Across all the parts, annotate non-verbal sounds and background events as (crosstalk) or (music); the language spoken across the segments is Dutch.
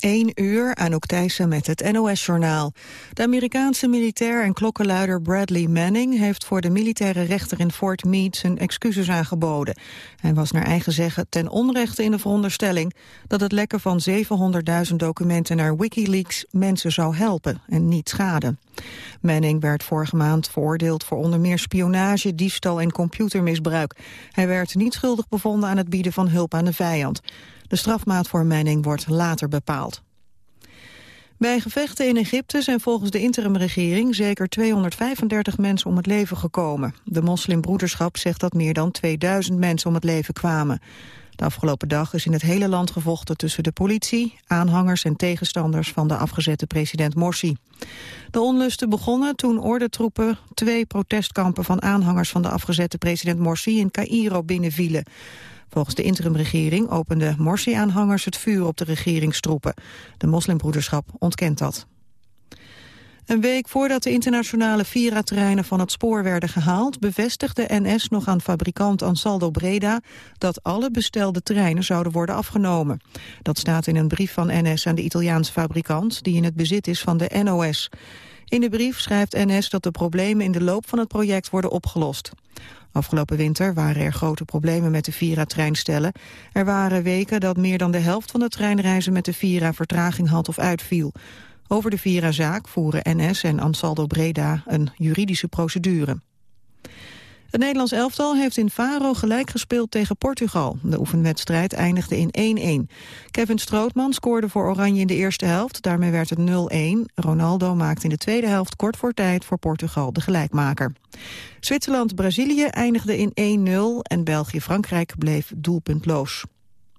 1 uur, Anouk Thijssen met het NOS-journaal. De Amerikaanse militair en klokkenluider Bradley Manning... heeft voor de militaire rechter in Fort Meade zijn excuses aangeboden. Hij was naar eigen zeggen ten onrechte in de veronderstelling... dat het lekken van 700.000 documenten naar Wikileaks mensen zou helpen en niet schaden. Manning werd vorige maand veroordeeld voor onder meer spionage, diefstal en computermisbruik. Hij werd niet schuldig bevonden aan het bieden van hulp aan de vijand. De strafmaat voor Manning wordt later bepaald. Bij gevechten in Egypte zijn volgens de interimregering zeker 235 mensen om het leven gekomen. De moslimbroederschap zegt dat meer dan 2000 mensen om het leven kwamen. De afgelopen dag is in het hele land gevochten tussen de politie, aanhangers en tegenstanders van de afgezette president Morsi. De onlusten begonnen toen ordentroepen twee protestkampen van aanhangers van de afgezette president Morsi in Cairo binnenvielen. Volgens de interimregering openden Morsi-aanhangers het vuur op de regeringstroepen. De moslimbroederschap ontkent dat. Een week voordat de internationale Vira-treinen van het spoor werden gehaald... bevestigde NS nog aan fabrikant Ansaldo Breda... dat alle bestelde treinen zouden worden afgenomen. Dat staat in een brief van NS aan de Italiaanse fabrikant... die in het bezit is van de NOS. In de brief schrijft NS dat de problemen in de loop van het project worden opgelost. Afgelopen winter waren er grote problemen met de Vira-treinstellen. Er waren weken dat meer dan de helft van de treinreizen met de Vira vertraging had of uitviel. Over de Vira-zaak voeren NS en Ansaldo Breda een juridische procedure. Het Nederlands elftal heeft in Faro gelijk gespeeld tegen Portugal. De oefenwedstrijd eindigde in 1-1. Kevin Strootman scoorde voor Oranje in de eerste helft. Daarmee werd het 0-1. Ronaldo maakte in de tweede helft kort voor tijd voor Portugal de gelijkmaker. Zwitserland-Brazilië eindigde in 1-0 en België-Frankrijk bleef doelpuntloos.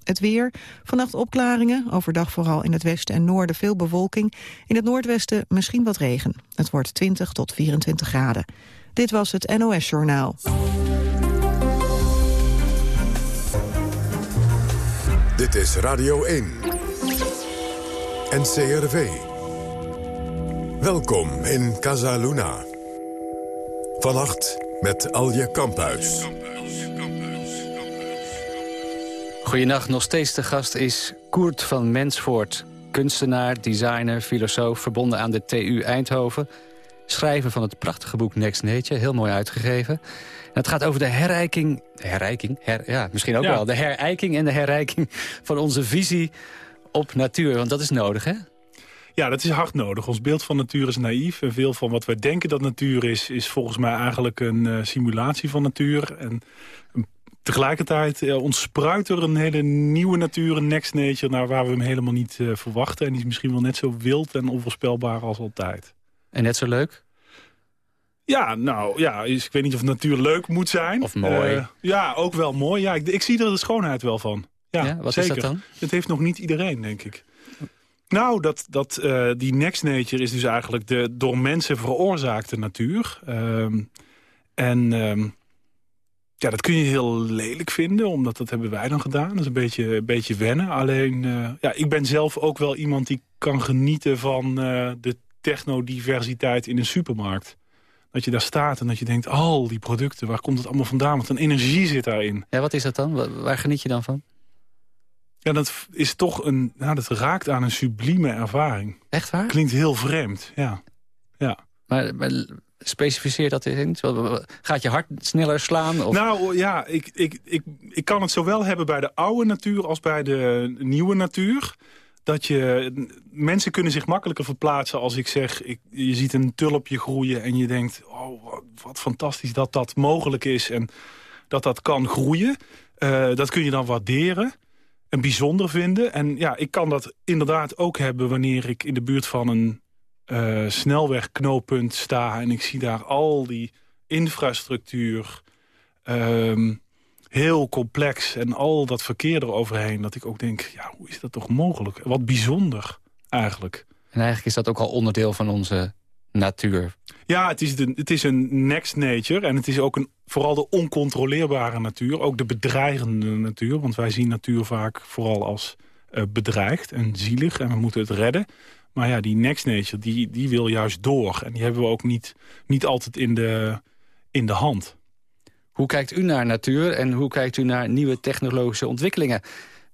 Het weer. Vannacht opklaringen. Overdag vooral in het westen en noorden veel bewolking. In het noordwesten misschien wat regen. Het wordt 20 tot 24 graden. Dit was het NOS Journaal. Dit is Radio 1. NCRV. Welkom in Casa Luna. Vannacht met Alje Kamphuis. Goedenacht, nog steeds de gast is Koert van Mensvoort. Kunstenaar, designer, filosoof, verbonden aan de TU Eindhoven schrijver van het prachtige boek Next Nature. Heel mooi uitgegeven. En het gaat over de herrijking... Herrijking? Her, ja, misschien ook wel. De herijking en de herrijking van onze visie op natuur. Want dat is nodig, hè? Ja, dat is hard nodig. Ons beeld van natuur is naïef. En veel van wat wij denken dat natuur is... is volgens mij eigenlijk een uh, simulatie van natuur. En tegelijkertijd uh, ontspruit er een hele nieuwe natuur, een next nature... naar waar we hem helemaal niet uh, verwachten. En die is misschien wel net zo wild en onvoorspelbaar als altijd. En net zo leuk? Ja, nou ja, ik weet niet of natuur leuk moet zijn. Of mooi. Uh, ja, ook wel mooi. Ja, ik, ik, zie er de schoonheid wel van. Ja, wat zeker. is dat dan? Het heeft nog niet iedereen, denk ik. Nou, dat, dat, uh, die next nature is dus eigenlijk de door mensen veroorzaakte natuur. Um, en um, ja, dat kun je heel lelijk vinden, omdat dat hebben wij dan gedaan. Dat is een beetje, een beetje wennen. Alleen, uh, ja, ik ben zelf ook wel iemand die kan genieten van de technodiversiteit in een supermarkt. Dat je daar staat en dat je denkt, al die producten, waar komt het allemaal vandaan? Want een energie zit daarin. Ja, wat is dat dan? Waar geniet je dan van? Ja, dat is toch een, nou, dat raakt aan een sublieme ervaring. Echt waar? Klinkt heel vreemd, ja. ja. Maar, maar specificeer dat eens. Gaat je hart sneller slaan? Of? Nou ja, ik, ik, ik, ik kan het zowel hebben bij de oude natuur als bij de nieuwe natuur dat je... Mensen kunnen zich makkelijker verplaatsen als ik zeg... Ik, je ziet een tulpje groeien en je denkt... oh, wat, fantastisch dat dat mogelijk is en dat dat kan groeien. Uh, dat kun je dan waarderen en bijzonder vinden. En ja, ik kan dat inderdaad ook hebben wanneer ik in de buurt van een uh, snelwegknooppunt sta... en ik zie daar al die infrastructuur... Um, heel complex en al dat verkeer eroverheen... dat ik ook denk, ja, hoe is dat toch mogelijk? Wat bijzonder, eigenlijk. En eigenlijk is dat ook al onderdeel van onze natuur. Ja, het is, de, het is een next nature en het is ook een, vooral de oncontroleerbare natuur. Ook de bedreigende natuur, want wij zien natuur vaak vooral als uh, bedreigd en zielig... en we moeten het redden. Maar ja, die next nature, die, die wil juist door. En die hebben we ook niet, niet altijd in de, in de hand. Hoe kijkt u naar natuur en hoe kijkt u naar nieuwe technologische ontwikkelingen?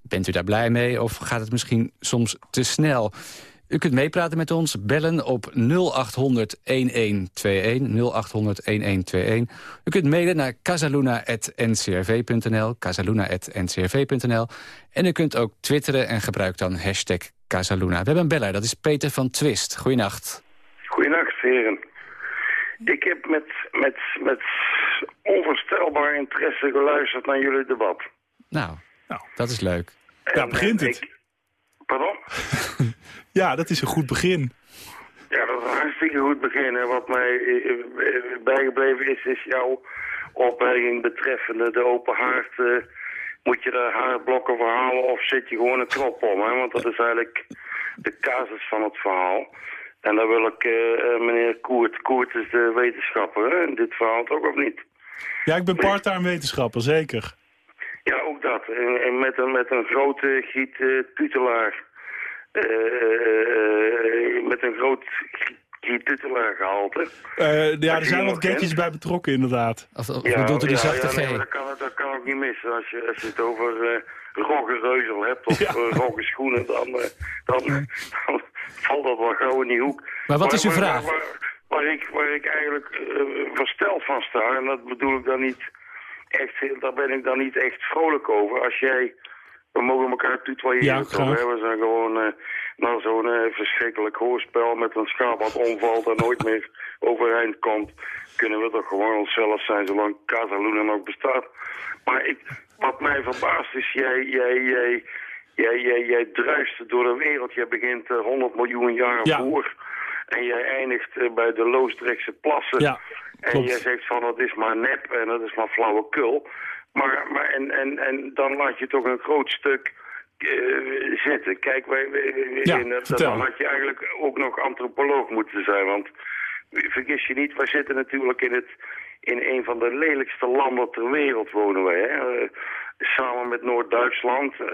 Bent u daar blij mee of gaat het misschien soms te snel? U kunt meepraten met ons, bellen op 0800-1121, 0800-1121. U kunt mailen naar casaluna.ncrv.nl, casaluna.ncrv.nl. En u kunt ook twitteren en gebruik dan hashtag Casaluna. We hebben een beller, dat is Peter van Twist. Goeienacht. Goeienacht, heren. Ik heb met, met, met onvoorstelbaar interesse geluisterd naar jullie debat. Nou, nou. dat is leuk. Ja, begint het. pardon? (laughs) ja, dat is een goed begin. Ja, dat is een hartstikke goed begin. En wat mij eh, eh, bijgebleven is, is jouw opmerking betreffende de open haard. Uh, moet je de haardblokken verhalen of zit je gewoon een knop om? Hè? Want dat is eigenlijk de casus van het verhaal. En dan wil ik uh, meneer Koert. Koert is de wetenschapper hè? in dit verhaal toch of niet? Ja, ik ben part-time wetenschapper, zeker. Ja, ook dat. En, met, een, met een grote giet uh, tutelaar. Uh, met een groot giet tutelaar gehalte. ja, er zijn wat getjes bij betrokken, inderdaad. Of, of ja, bedoelt u de zachte ja, dat, kan, dat kan ook niet missen. Als je, als je het over uh, roggenreuzel hebt of ja. uh, schoenen, dan, dan, dan, valt dat wel gauw in die hoek. Maar wat is uw vraag? Waar, waar, ik, waar ik eigenlijk versteld van sta, en dat bedoel ik dan niet echt, daar ben ik dan niet echt vrolijk over. Als jij, we mogen elkaar tutoyeren ja, toch, hè? We zijn gewoon uh, naar zo'n uh, verschrikkelijk hoorspel met een schaap wat omvalt en nooit meer overeind komt. Kunnen we toch gewoon onszelf zijn zolang Casaluna nog bestaat. Maar ik, wat mij verbaast is, jij, jij, jij, jij, jij, jij druist door de wereld. Jij begint uh, 100 miljoen jaar ja. voor. En jij eindigt bij de Loosdrechtse plassen. Ja. En je zegt van dat is maar nep en dat is maar flauwekul. Maar, maar en, en, en dan laat je toch een groot stuk uh, zitten. Kijk, wij, wij ja, in, dan had je eigenlijk ook nog antropoloog moeten zijn. Want vergis je niet, wij zitten natuurlijk in, het, in een van de lelijkste landen ter wereld wonen wij. Hè? Samen met Noord-Duitsland. Uh,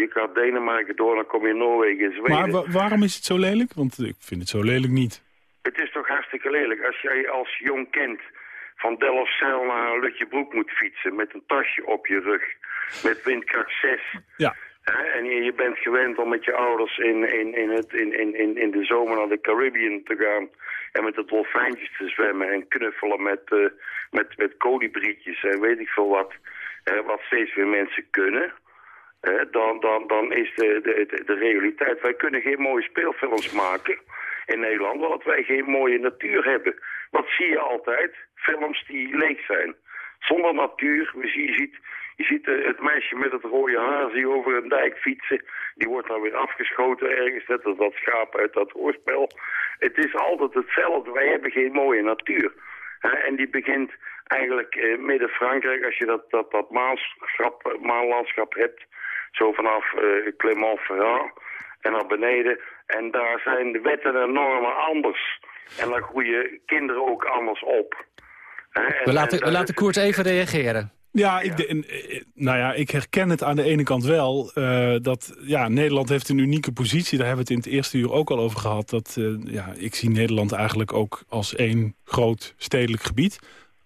je gaat Denemarken door, dan kom je Noorwegen en Zweden. Maar wa waarom is het zo lelijk? Want ik vind het zo lelijk niet. Het is toch hartstikke lelijk. Als jij als jong kind van Delfzijl naar Lutjebroek moet fietsen... met een tasje op je rug, met windkracht 6... Ja. En je bent gewend om met je ouders in, in, in, het, in, in, in de zomer naar de Caribbean te gaan... en met de dolfijntjes te zwemmen en knuffelen met, uh, met, met kolibrietjes en weet ik veel wat... Uh, wat steeds meer mensen kunnen... Dan, dan, dan is de, de, de realiteit... Wij kunnen geen mooie speelfilms maken in Nederland, omdat wij geen mooie natuur hebben. Wat zie je altijd? Films die leeg zijn. Zonder natuur, je ziet, je ziet het meisje met het rode haar zie over een dijk fietsen. Die wordt dan weer afgeschoten ergens, net als dat schaap uit dat hoorspel. Het is altijd hetzelfde, wij hebben geen mooie natuur. En die begint eigenlijk eh, midden Frankrijk, als je dat, dat, dat maanschap, maanlandschap hebt, zo vanaf uh, Clermont-Ferrand en naar beneden. En daar zijn de wetten en normen anders. En daar groeien kinderen ook anders op. En, we laten, we laten Koert even reageren. Ja, ik, de, nou ja, ik herken het aan de ene kant wel. Uh, dat ja, Nederland heeft een unieke positie. Daar hebben we het in het eerste uur ook al over gehad. Dat, uh, ja, ik zie Nederland eigenlijk ook als één groot stedelijk gebied.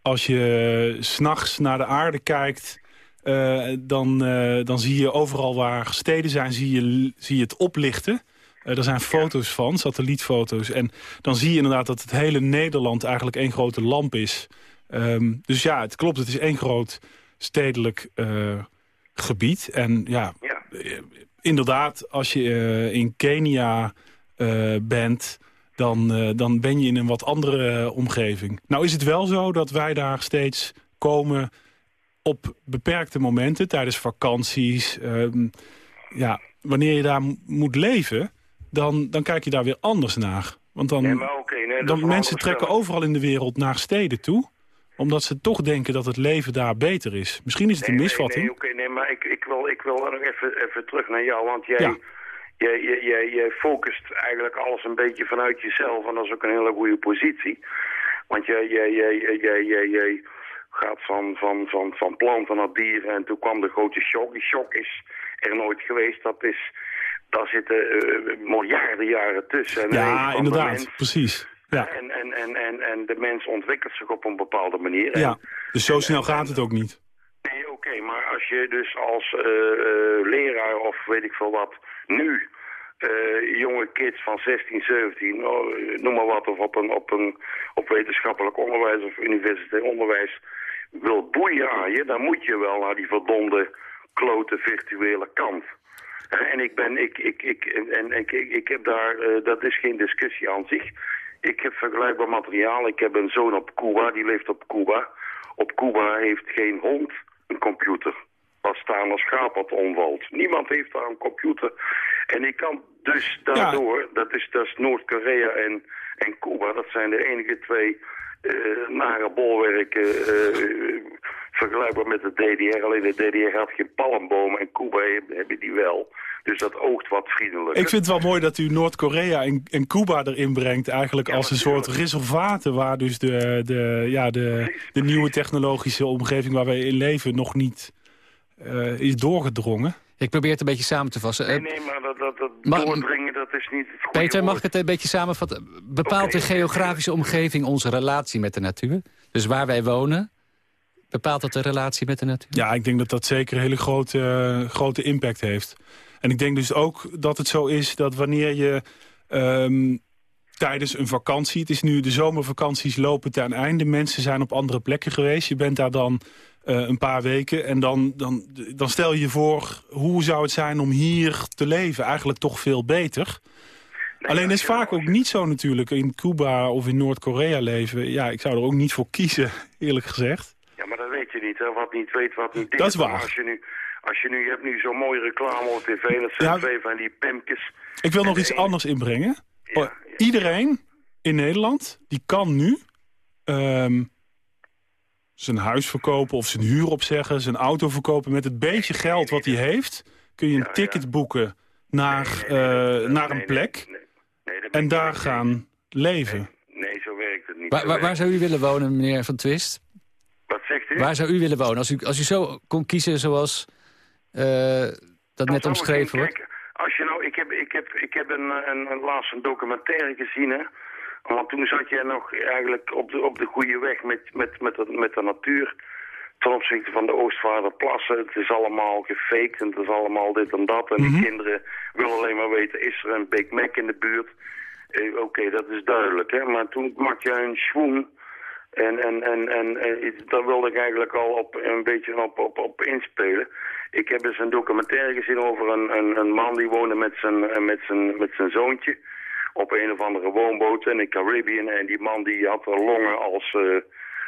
Als je s'nachts naar de aarde kijkt... Uh, dan, dan zie je overal waar steden zijn, zie je, zie je het oplichten. Uh, er zijn foto's van, satellietfoto's. En dan zie je inderdaad dat het hele Nederland eigenlijk één grote lamp is. Um, dus ja, het klopt, het is één groot stedelijk gebied. En ja, ja, inderdaad, als je in Kenia bent... Dan, dan ben je in een wat andere omgeving. Nou is het wel zo dat wij daar steeds komen op beperkte momenten... tijdens vakanties. Um, ja, wanneer je daar moet leven dan, dan kijk je daar weer anders naar. Want dan, nee, okay, nee, dan mensen trekken overal in de wereld naar steden toe omdat ze toch denken dat het leven daar beter is. Misschien is het nee, een misvatting. Nee, nee, nee maar ik, ik, wil, ik wil nog even, even terug naar jou. Want jij, ja. Jij, focust eigenlijk alles een beetje vanuit jezelf. En dat is ook een hele goede positie. Want jij gaat van, van, van, van planten naar dieren. En toen kwam de grote shock. Die shock is er nooit geweest. Dat is daar zitten uh, miljarden jaren tussen. ja, inderdaad, mens, precies. Ja. En, en, en, en, en de mens ontwikkelt zich op een bepaalde manier. Ja, dus zo snel gaat het ook niet. Nee, Oké, maar als je dus als uh, leraar of weet ik veel wat nu uh, jonge kids van 16, 17, oh, noem maar wat, of op, een, op, een, op wetenschappelijk onderwijs of universitair onderwijs wil boeien aan je, dan moet je wel naar die verdomde klote virtuele kant. En ik ben, ik, ik, ik, en, ik, ik, ik heb daar, uh, dat is geen discussie aan zich. Ik heb vergelijkbaar materiaal. Ik heb een zoon op Cuba, die leeft op Cuba. Op Cuba heeft geen hond een computer. Wat staan als schaap wat omvalt. Niemand heeft daar een computer. En ik kan dus daardoor, dat is, dat is Noord-Korea en, en Cuba, dat zijn de enige twee uh, nare bolwerken uh, vergelijkbaar met de DDR. Alleen de DDR had geen palmbomen en Cuba hebben die wel. Dus dat oogt wat vriendelijk. Ik vind het wel mooi dat u Noord-Korea en, en Cuba erin brengt... eigenlijk als een soort reservaten waar dus de, de, ja, de, de nieuwe technologische omgeving waar wij in leven nog niet uh, is doorgedrongen. Ik probeer het een beetje samen te vatten. Nee, nee, maar dat, dat, dat doordringen, dat is niet het Peter, mag ik het een beetje samenvatten? Bepaalt de geografische omgeving onze relatie met de natuur? Dus waar wij wonen, bepaalt dat de relatie met de natuur? Ja, ik denk dat dat zeker een hele grote, grote impact heeft. En ik denk dus ook dat het zo is dat wanneer je... Um, tijdens een vakantie. Het is nu de zomervakanties lopen ten einde. Mensen zijn op andere plekken geweest. Je bent daar dan uh, een paar weken. En dan, dan, dan stel je je voor, hoe zou het zijn om hier te leven? Eigenlijk toch veel beter. Alleen is vaak ook niet zo natuurlijk in Cuba of in Noord-Korea leven. Ja, ik zou er ook niet voor kiezen, (laughs) eerlijk gezegd. Ja, maar dat weet je niet. Hè? Wat niet weet, wat niet Dat is waar. Als je nu, als je nu je hebt nu zo'n mooie reclame op tv, dat zijn twee van die pemkes. Ik wil nog iets anders inbrengen. Oh, iedereen in Nederland, die kan nu... Um, zijn huis verkopen of zijn huur opzeggen, zijn auto verkopen. Met het beetje geld wat hij heeft, kun je een ticket boeken naar, uh, naar een plek en daar gaan leven. Nee, zo werkt het niet. Waar, waar, waar, zou u willen wonen, meneer Van Twist? Wat zegt u? Waar zou u willen wonen? Als u, als u zo kon kiezen zoals uh, dat net omschreven wordt. Als je nou, ik heb, ik heb, ik heb een, een, een laatst een documentaire gezien, hè. Want toen zat je nog eigenlijk op de, op de goede weg met, met, met, de, met de natuur ten opzichte van de Oostvaarderplassen. Het is allemaal gefaked en het is allemaal dit en dat. En mm die mhm. kinderen willen alleen maar weten, is er een Big Mac in de buurt? Eh, Oké, dat is duidelijk. Hè? Maar toen maak je een schoen. En, en, en, en, en daar wilde ik eigenlijk al op, een beetje op, op, op inspelen. Ik heb eens een documentaire gezien over een, een, een man die woonde met zijn, met zijn, met zijn zoontje op een of andere woonboot in de Caribbean. En die man die had er longen als, uh,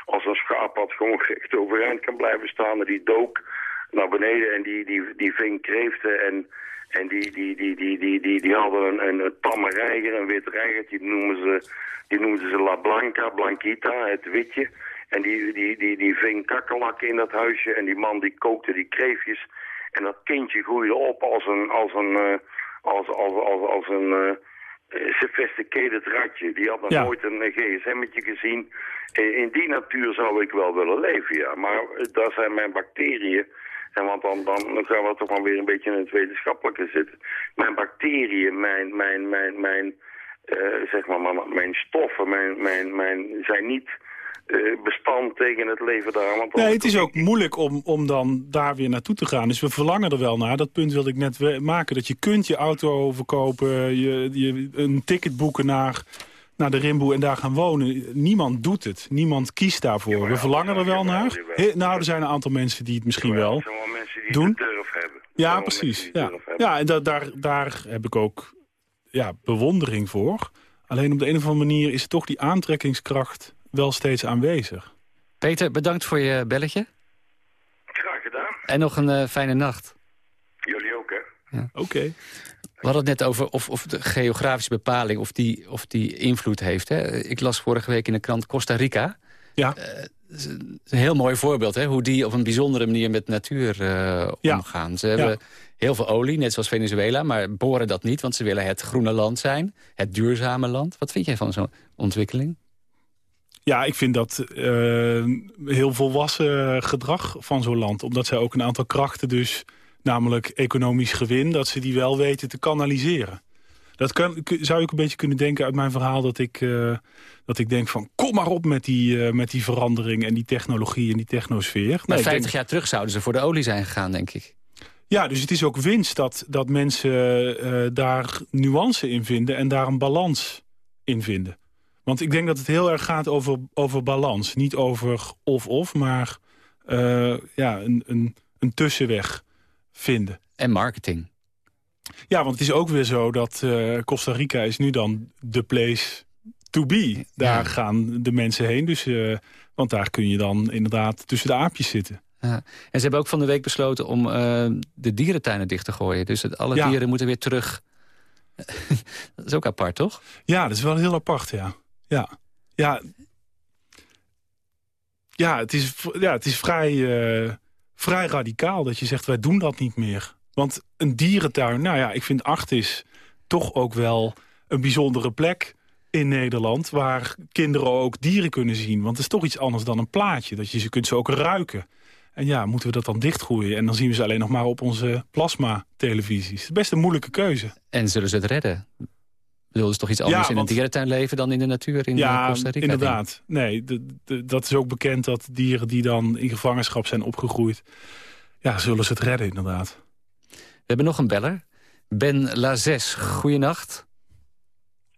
als een schaap had gewoon recht overeind kan blijven staan. En die dook naar beneden en die, die, die ving kreeften en... En die, die, die, die, die, die, die hadden een, een, een tamme reiger, een wit reigertje, die noemen ze, die noemden ze La Blanca, Blanquita, het witje. En die, die, die, die ving kakkerlakken in dat huisje en die man die kookte die kreefjes. En dat kindje groeide op als een, als een, uh, als, als, als, als een, uh, sophisticated ratje. Die had nog nooit een gsm'tje gezien. In die natuur zou ik wel willen leven, ja. Maar eh, daar zijn mijn bacteriën... En want dan, dan, gaan we toch maar weer een beetje in het wetenschappelijke zitten. Mijn bacteriën, mijn, mijn, mijn, mijn, uh, zeg maar, mijn stoffen, mijn, mijn, mijn, zijn niet uh, bestand tegen het leven daar. Want nee, het is ook moeilijk om, om dan daar weer naartoe te gaan. Dus we verlangen er wel naar. Dat punt wilde ik net maken. Dat je kunt je auto verkopen, je, je, een ticket boeken naar, naar de Rimboe en daar gaan wonen. Niemand doet het. Niemand kiest daarvoor. we verlangen er wel naar. nou, er zijn een aantal mensen die het misschien wel, doen. durf hebben. Ja, precies. Ja, ja en da daar, daar heb ik ook ja, bewondering voor. Alleen op de een of andere manier is het toch die aantrekkingskracht wel steeds aanwezig. Peter, bedankt voor je belletje. Graag gedaan. En nog een uh, fijne nacht. Jullie ook, hè? Ja. Oké. We hadden het net over of, of de geografische bepaling of die, of die invloed heeft. Hè? Ik las vorige week in de krant Costa Rica. Ja. Uh, is een heel mooi voorbeeld, hè? hoe die op een bijzondere manier met natuur uh, omgaan. Ja. Ze hebben ja. heel veel olie, net zoals Venezuela, maar boren dat niet... want ze willen het groene land zijn, het duurzame land. Wat vind jij van zo'n ontwikkeling? Ja, ik vind dat uh, heel volwassen gedrag van zo'n land. Omdat zij ook een aantal krachten dus, namelijk economisch gewin... dat ze die wel weten te kanaliseren. Dat kan, zou ik een beetje kunnen denken uit mijn verhaal... dat ik, uh, dat ik denk van kom maar op met die, uh, met die verandering... en die technologie en die technosfeer. Maar Nee, 50 denk, jaar terug zouden ze voor de olie zijn gegaan, denk ik. Ja, dus het is ook winst dat, dat mensen uh, daar nuance in vinden... en daar een balans in vinden. Want ik denk dat het heel erg gaat over, over balans. Niet over of-of, maar ja, een, een, een tussenweg vinden. En marketing. Ja, want het is ook weer zo dat uh, Costa Rica is nu dan de place to be. Daar ja. gaan de mensen heen, dus, uh, want daar kun je dan inderdaad tussen de aapjes zitten. Ja. En ze hebben ook van de week besloten om uh, de dierentuinen dicht te gooien. Dus het, alle ja. dieren moeten weer terug. (laughs) dat is ook apart, toch? Ja, dat is wel heel apart, ja. Ja, ja. ja, het, is, ja het is vrij, vrij radicaal dat je zegt, wij doen dat niet meer. Want een dierentuin, nou ja, ik vind Artis toch ook wel een bijzondere plek in Nederland... waar kinderen ook dieren kunnen zien. Want het is toch iets anders dan een plaatje. Dat je ze kunt ze ook ruiken. En ja, moeten we dat dan dichtgroeien? En dan zien we ze alleen nog maar op onze plasma-televisies. Best een moeilijke keuze. En zullen ze het redden? Bedoel, is toch iets anders ja, want, in een dierentuin leven dan in de natuur in ja, Costa Rica? inderdaad. Nee, de, de, dat is ook bekend dat dieren die dan in gevangenschap zijn opgegroeid... ja, zullen ze het redden inderdaad. We hebben nog een beller. Ben Lazes, goeienacht.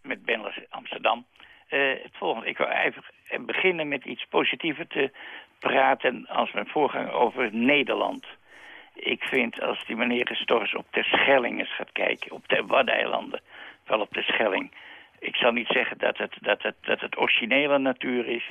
Met Ben Lazes, Amsterdam. Uh, het volgende, ik wil even beginnen met iets positiever te praten als mijn voorganger over Nederland. Ik vind als die meneer Stors op de Schelling eens gaat kijken, op de Waddeneilanden, wel op de Schelling. Ik zal niet zeggen dat het, dat het, dat het originele natuur is,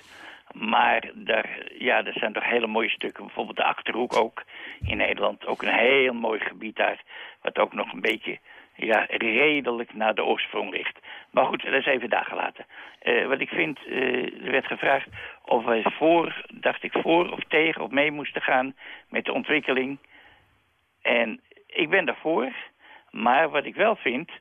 maar daar, ja, er zijn toch hele mooie stukken. Bijvoorbeeld de Achterhoek ook in Nederland. Ook een heel mooi gebied daar. Wat ook nog een beetje ja, redelijk naar de oorsprong ligt. Maar goed, dat is even daar gelaten. Uh, wat ik vind, uh, er werd gevraagd of wij voor, dacht ik, voor of tegen of mee moesten gaan met de ontwikkeling. En ik ben daarvoor. Maar wat ik wel vind,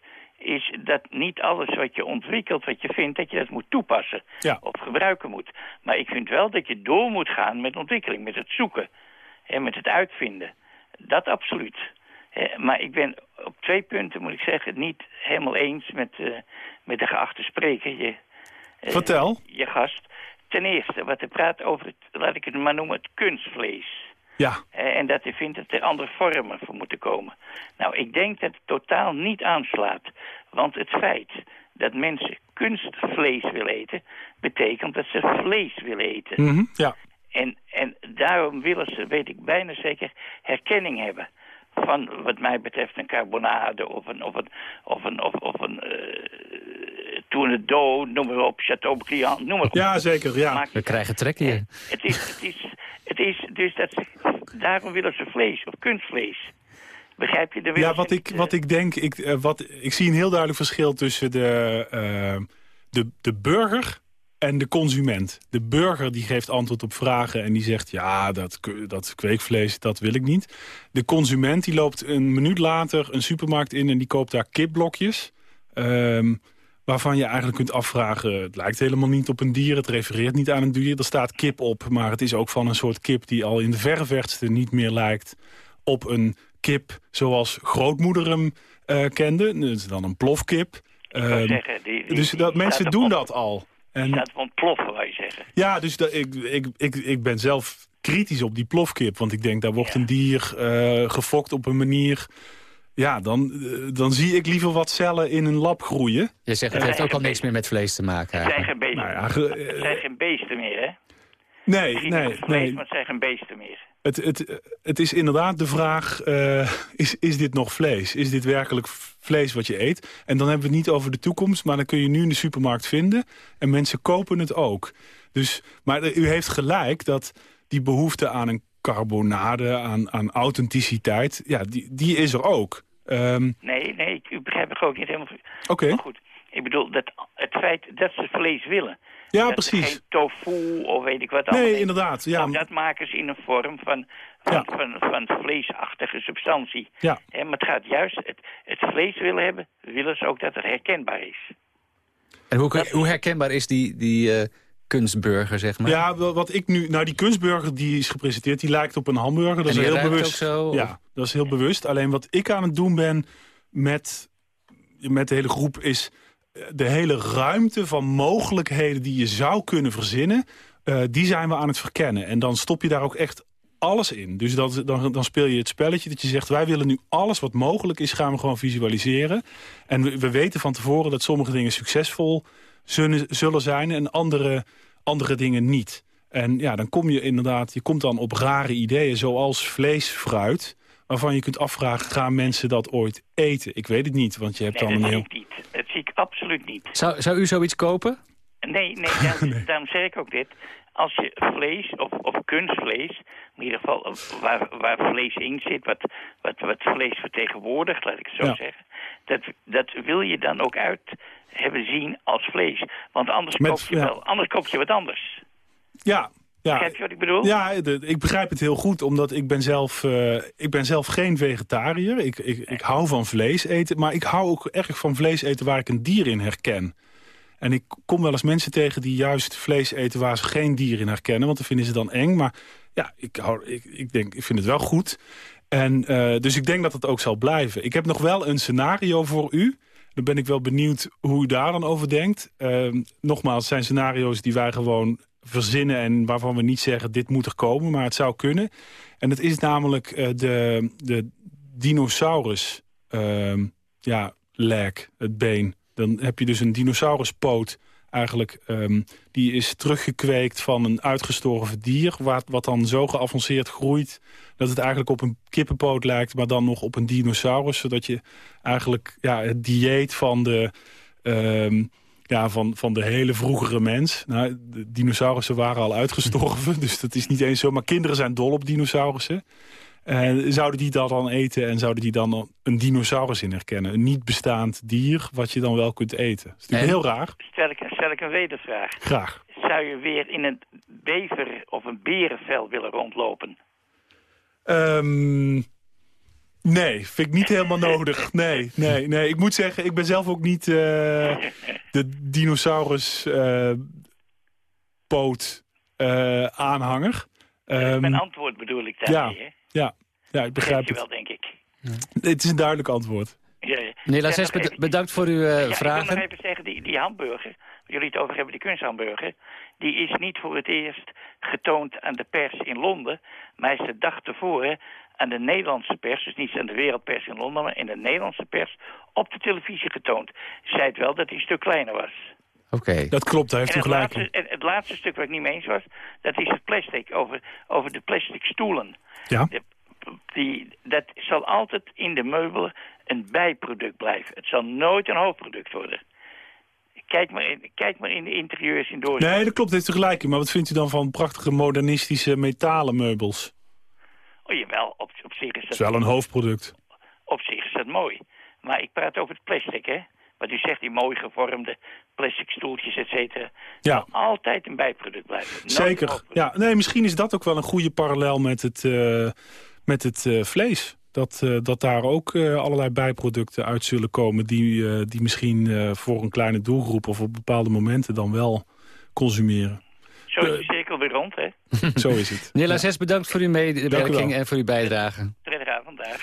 is dat niet alles wat je ontwikkelt, wat je vindt, dat je dat moet toepassen. Ja. Of gebruiken moet. Maar ik vind wel dat je door moet gaan met ontwikkeling, met het zoeken. En met het uitvinden. Dat absoluut. Maar ik ben op twee punten, moet ik zeggen, niet helemaal eens met, uh, met de geachte spreker. Je, uh, Vertel. Je gast. Ten eerste, wat hij praat over het, laat ik het maar noemen, het kunstvlees. Ja. En dat hij vindt dat er andere vormen voor moeten komen. Nou, ik denk dat het totaal niet aanslaat. Want het feit dat mensen kunstvlees willen eten... betekent dat ze vlees willen eten. Mm -hmm, ja. En, en daarom willen ze, weet ik bijna zeker, herkenning hebben van wat mij betreft een carbonade of een of een of een of, of een uh, tournedo, noem maar op, Chateaubriand, noem maar op. Ja, zeker, ja. Maak We krijgen trek hier. Het is, het is, het is dus dat ze, daarom willen ze vlees of kunstvlees. Begrijp je? De ja, wat ik, wat ik denk, ik, uh, wat, ik zie een heel duidelijk verschil tussen de, uh, de, de burger en de consument. De burger die geeft antwoord op vragen en die zegt... ja, dat, dat kweekvlees, dat wil ik niet. De consument die loopt een minuut later een supermarkt in... en die koopt daar kipblokjes... Um, waarvan je eigenlijk kunt afvragen... het lijkt helemaal niet op een dier, het refereert niet aan een dier. Er staat kip op, maar het is ook van een soort kip... die al in de verre niet meer lijkt op een kip... zoals grootmoeder hem uh, kende. Dat is dan een plofkip. Zeggen, die, die, dus dat, mensen doen dat al. En, dat ontploffen, wou je zeggen. Ja, dus dat, ik, ik, ik, ik ben zelf kritisch op die plofkip. Want ik denk, daar wordt ja. een dier uh, gefokt op een manier... Ja, dan, uh, dan zie ik liever wat cellen in een lab groeien. Je zegt, het heeft ook al niks meer met vlees te maken. Het zijn geen beesten, nou ja, ge, uh, het zijn geen beesten meer, hè? Nee, nee, vlees, nee. Maar het zijn geen beesten meer. Het, het, het is inderdaad de vraag, uh, is, is dit nog vlees? Is dit werkelijk vlees wat je eet? En dan hebben we het niet over de toekomst, maar dan kun je nu in de supermarkt vinden. En mensen kopen het ook. Dus, maar u heeft gelijk dat die behoefte aan een carbonade, aan, aan authenticiteit, ja, die, die is er ook. Um, nee, nee, u begrijpt me ook niet helemaal. Oké. Okay. goed, ik bedoel, dat, het feit dat ze vlees willen... Ja, dat precies. Geen tofu of weet ik wat Nee, inderdaad. Ja. Dat maken ze in een vorm van, van, Ja. van, van, vleesachtige substantie. Ja. Hè, maar het gaat juist, het, het vlees willen hebben, willen ze ook dat het herkenbaar is. En hoe, hoe herkenbaar is die, die uh, kunstburger, zeg maar? Ja, wat ik nu... Nou, die kunstburger die is gepresenteerd, die lijkt op een hamburger. Dat En is heel bewust. ook zo, ja, of? dat is heel bewust. Alleen wat ik aan het doen ben met... met de hele groep is eh, de hele ruimte van mogelijkheden die je zou kunnen verzinnen... Uh, die zijn we aan het verkennen. En dan stop je daar ook echt alles in. Dus dan, dan speel je het spelletje dat je zegt... wij willen nu alles wat mogelijk is, gaan we gewoon visualiseren. En we, we weten van tevoren dat sommige dingen succesvol zullen, zullen zijn... en andere, andere dingen niet. En ja, dan kom je inderdaad, je komt dan op rare ideeën zoals vleesfruit waarvan je kunt afvragen, gaan mensen dat ooit eten? Ik weet het niet, want je hebt nee, dan een heel... Dat zie ik niet. Dat zie ik absoluut niet. Zou, zou u zoiets kopen? Nee, nee, (laughs) daarom, daarom zeg ik ook dit. Als je vlees of, of kunstvlees, in ieder geval eh, waar, waar vlees in zit, wat, wat, wat vlees vertegenwoordigt, laat ik het zo Ja. zeggen. Dat, dat wil je dan ook uit hebben zien als vlees. Want anders, Met- koop, je ja. wel, anders koop je wat anders. Ja, ja. Begrijp je wat ik bedoel? Ja, de- ik begrijp het heel goed, omdat ik ben zelf, eh, ik ben zelf geen vegetariër. Ik, ik, ik hou van vlees eten, maar ik hou ook erg van vlees eten waar ik een dier in herken. En ik kom wel eens mensen tegen die juist vlees eten waar ze geen dier in herkennen. Want dan vinden ze dan eng. Maar ja, ik, hou, ik, ik, denk, ik vind het wel goed. En, eh, dus ik denk dat het ook zal blijven. Ik heb nog wel een scenario voor u. Dan ben ik wel benieuwd hoe u daar dan over denkt. Ehm, nogmaals, het zijn scenario's die wij gewoon verzinnen... en waarvan we niet zeggen dit moet er komen, maar het zou kunnen. En het is namelijk eh, de, de dinosaurus ehm, ja, leg, het been. Dan heb je dus een dinosauruspoot eigenlijk... ehm, die is teruggekweekt van een uitgestorven dier... Wat, wat dan zo geavanceerd groeit dat het eigenlijk op een kippenpoot lijkt... maar dan nog op een dinosaurus, zodat je eigenlijk ja, het dieet van de... ehm, ja, van, van de hele vroegere mens. Nou, de dinosaurussen waren al uitgestorven, (laughs) dus dat is niet eens zo. Maar kinderen zijn dol op dinosaurussen. En zouden die dat dan eten en zouden die dan een dinosaurus in herkennen? Een niet bestaand dier wat je dan wel kunt eten. Dat is natuurlijk En? heel raar. Stel, ik, stel ik een wedervraag. Graag. Zou je weer in een bever of een berenvel willen rondlopen? Ehm, nee, vind ik niet helemaal (laughs) nodig. Nee, nee, nee. Ik moet zeggen, ik ben zelf ook niet eh, de dinosaurus eh, poot eh, aanhanger. Ehm, Mijn antwoord bedoel ik ja, daarmee, hè? ja, ja, ik begrijp je het. wel, denk ik. Het is een duidelijk antwoord. Ja, ja. Meneer Ja, Lazes, nog bed- even- bedankt voor uw eh, Ja, ik wil vragen. nog even zeggen, die, die hamburger, waar jullie het over hebben, die kunsthamburger, die is niet voor het eerst getoond aan de pers in Londen, maar hij is de dag tevoren aan de Nederlandse pers, dus niet aan de wereldpers in Londen, maar in de Nederlandse pers, op de televisie getoond. Zei het wel dat hij een stuk kleiner was. Oké. Dat klopt, daar heeft u gelijk laatste, en het laatste stuk waar ik niet mee eens was, dat is het plastic, over, over de plastic stoelen. Ja, De- die, dat zal altijd in de meubelen een bijproduct blijven. Het zal nooit een hoofdproduct worden. Kijk maar in, kijk maar in de interieurs in Dordrecht. nee, dat klopt, heeft u gelijk in. Maar wat vindt u dan van prachtige modernistische metalen meubels? Oh jawel, op, op, zich is Dat dat, is wel een hoofdproduct. op zich is dat mooi. Maar ik praat over het plastic, hè. Wat u zegt, die mooi gevormde plastic stoeltjes, et cetera. Ja. Altijd een bijproduct blijven. Nooit Zeker. Ja, nee, misschien is dat ook wel een goede parallel met het, eh, met het eh, vlees. Dat, eh, dat daar ook allerlei bijproducten uit zullen komen... die, die misschien voor een kleine doelgroep of op bepaalde momenten dan wel consumeren. Zo is de cirkel weer rond, hè. (laughs) Zo is het. Meneer Ja. Lazes, bedankt voor uw medewerking en voor uw bijdrage. Prettige avond daar.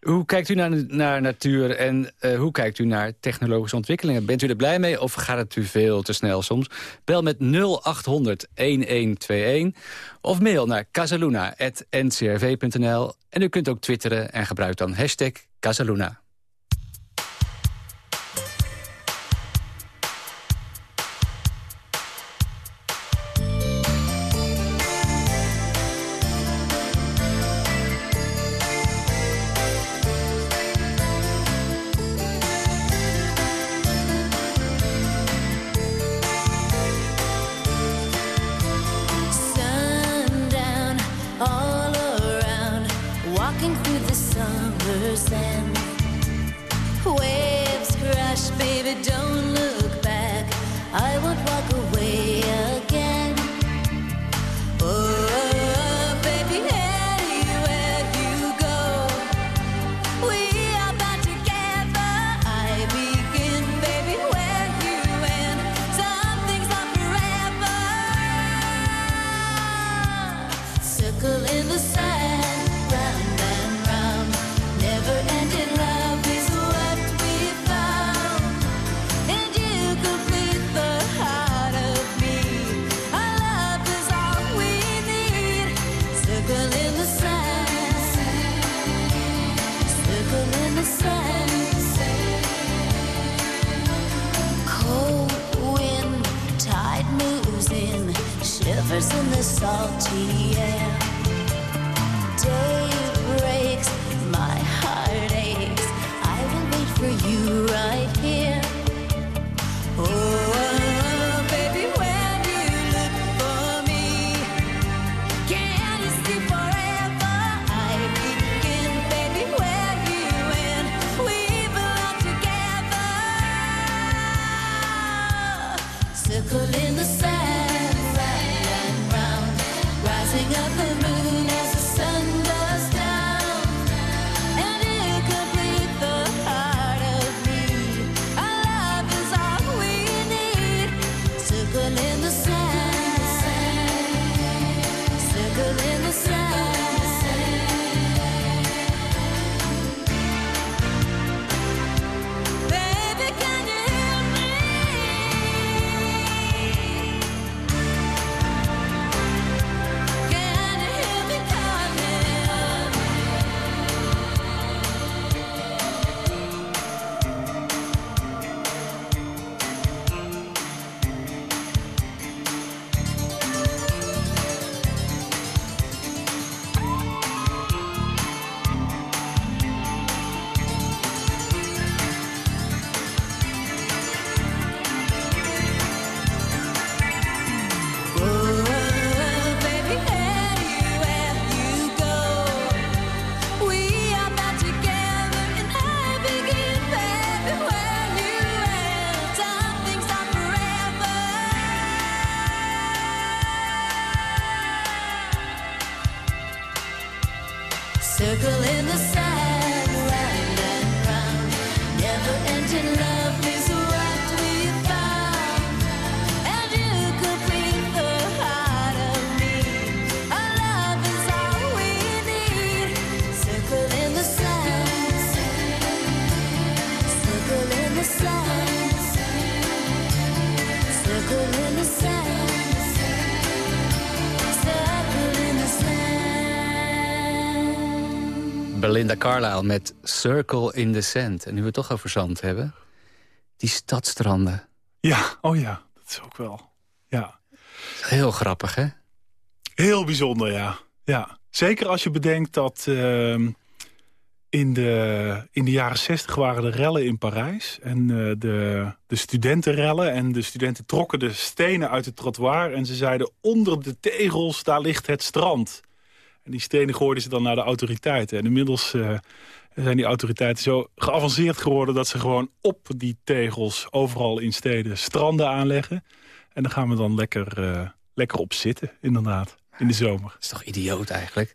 Hoe kijkt u naar, naar natuur en eh, hoe kijkt u naar technologische ontwikkelingen? Bent u er blij mee of gaat het u veel te snel soms? Bel met 0800 1121 of mail naar casaluna.ncrv.nl. En u kunt ook twitteren en gebruik dan hashtag Casaluna. Belinda Carlisle met Circle in the Sand. En nu we het toch over zand hebben. Die stadstranden. Ja, oh ja, dat is ook wel. Ja, Heel grappig, hè? heel bijzonder, ja. ja. Zeker als je bedenkt dat ehm, in, de, in de jaren zestig waren de rellen in Parijs. En eh, de, de studentenrellen. En de studenten trokken de stenen uit het trottoir. En ze zeiden, onder de tegels, daar ligt het strand. En die stenen gooiden ze dan naar de autoriteiten. En inmiddels eh, zijn die autoriteiten zo geavanceerd geworden... dat ze gewoon op die tegels overal in steden stranden aanleggen. En daar gaan we dan lekker, eh, lekker op zitten, inderdaad, in de zomer. Dat is toch idioot eigenlijk?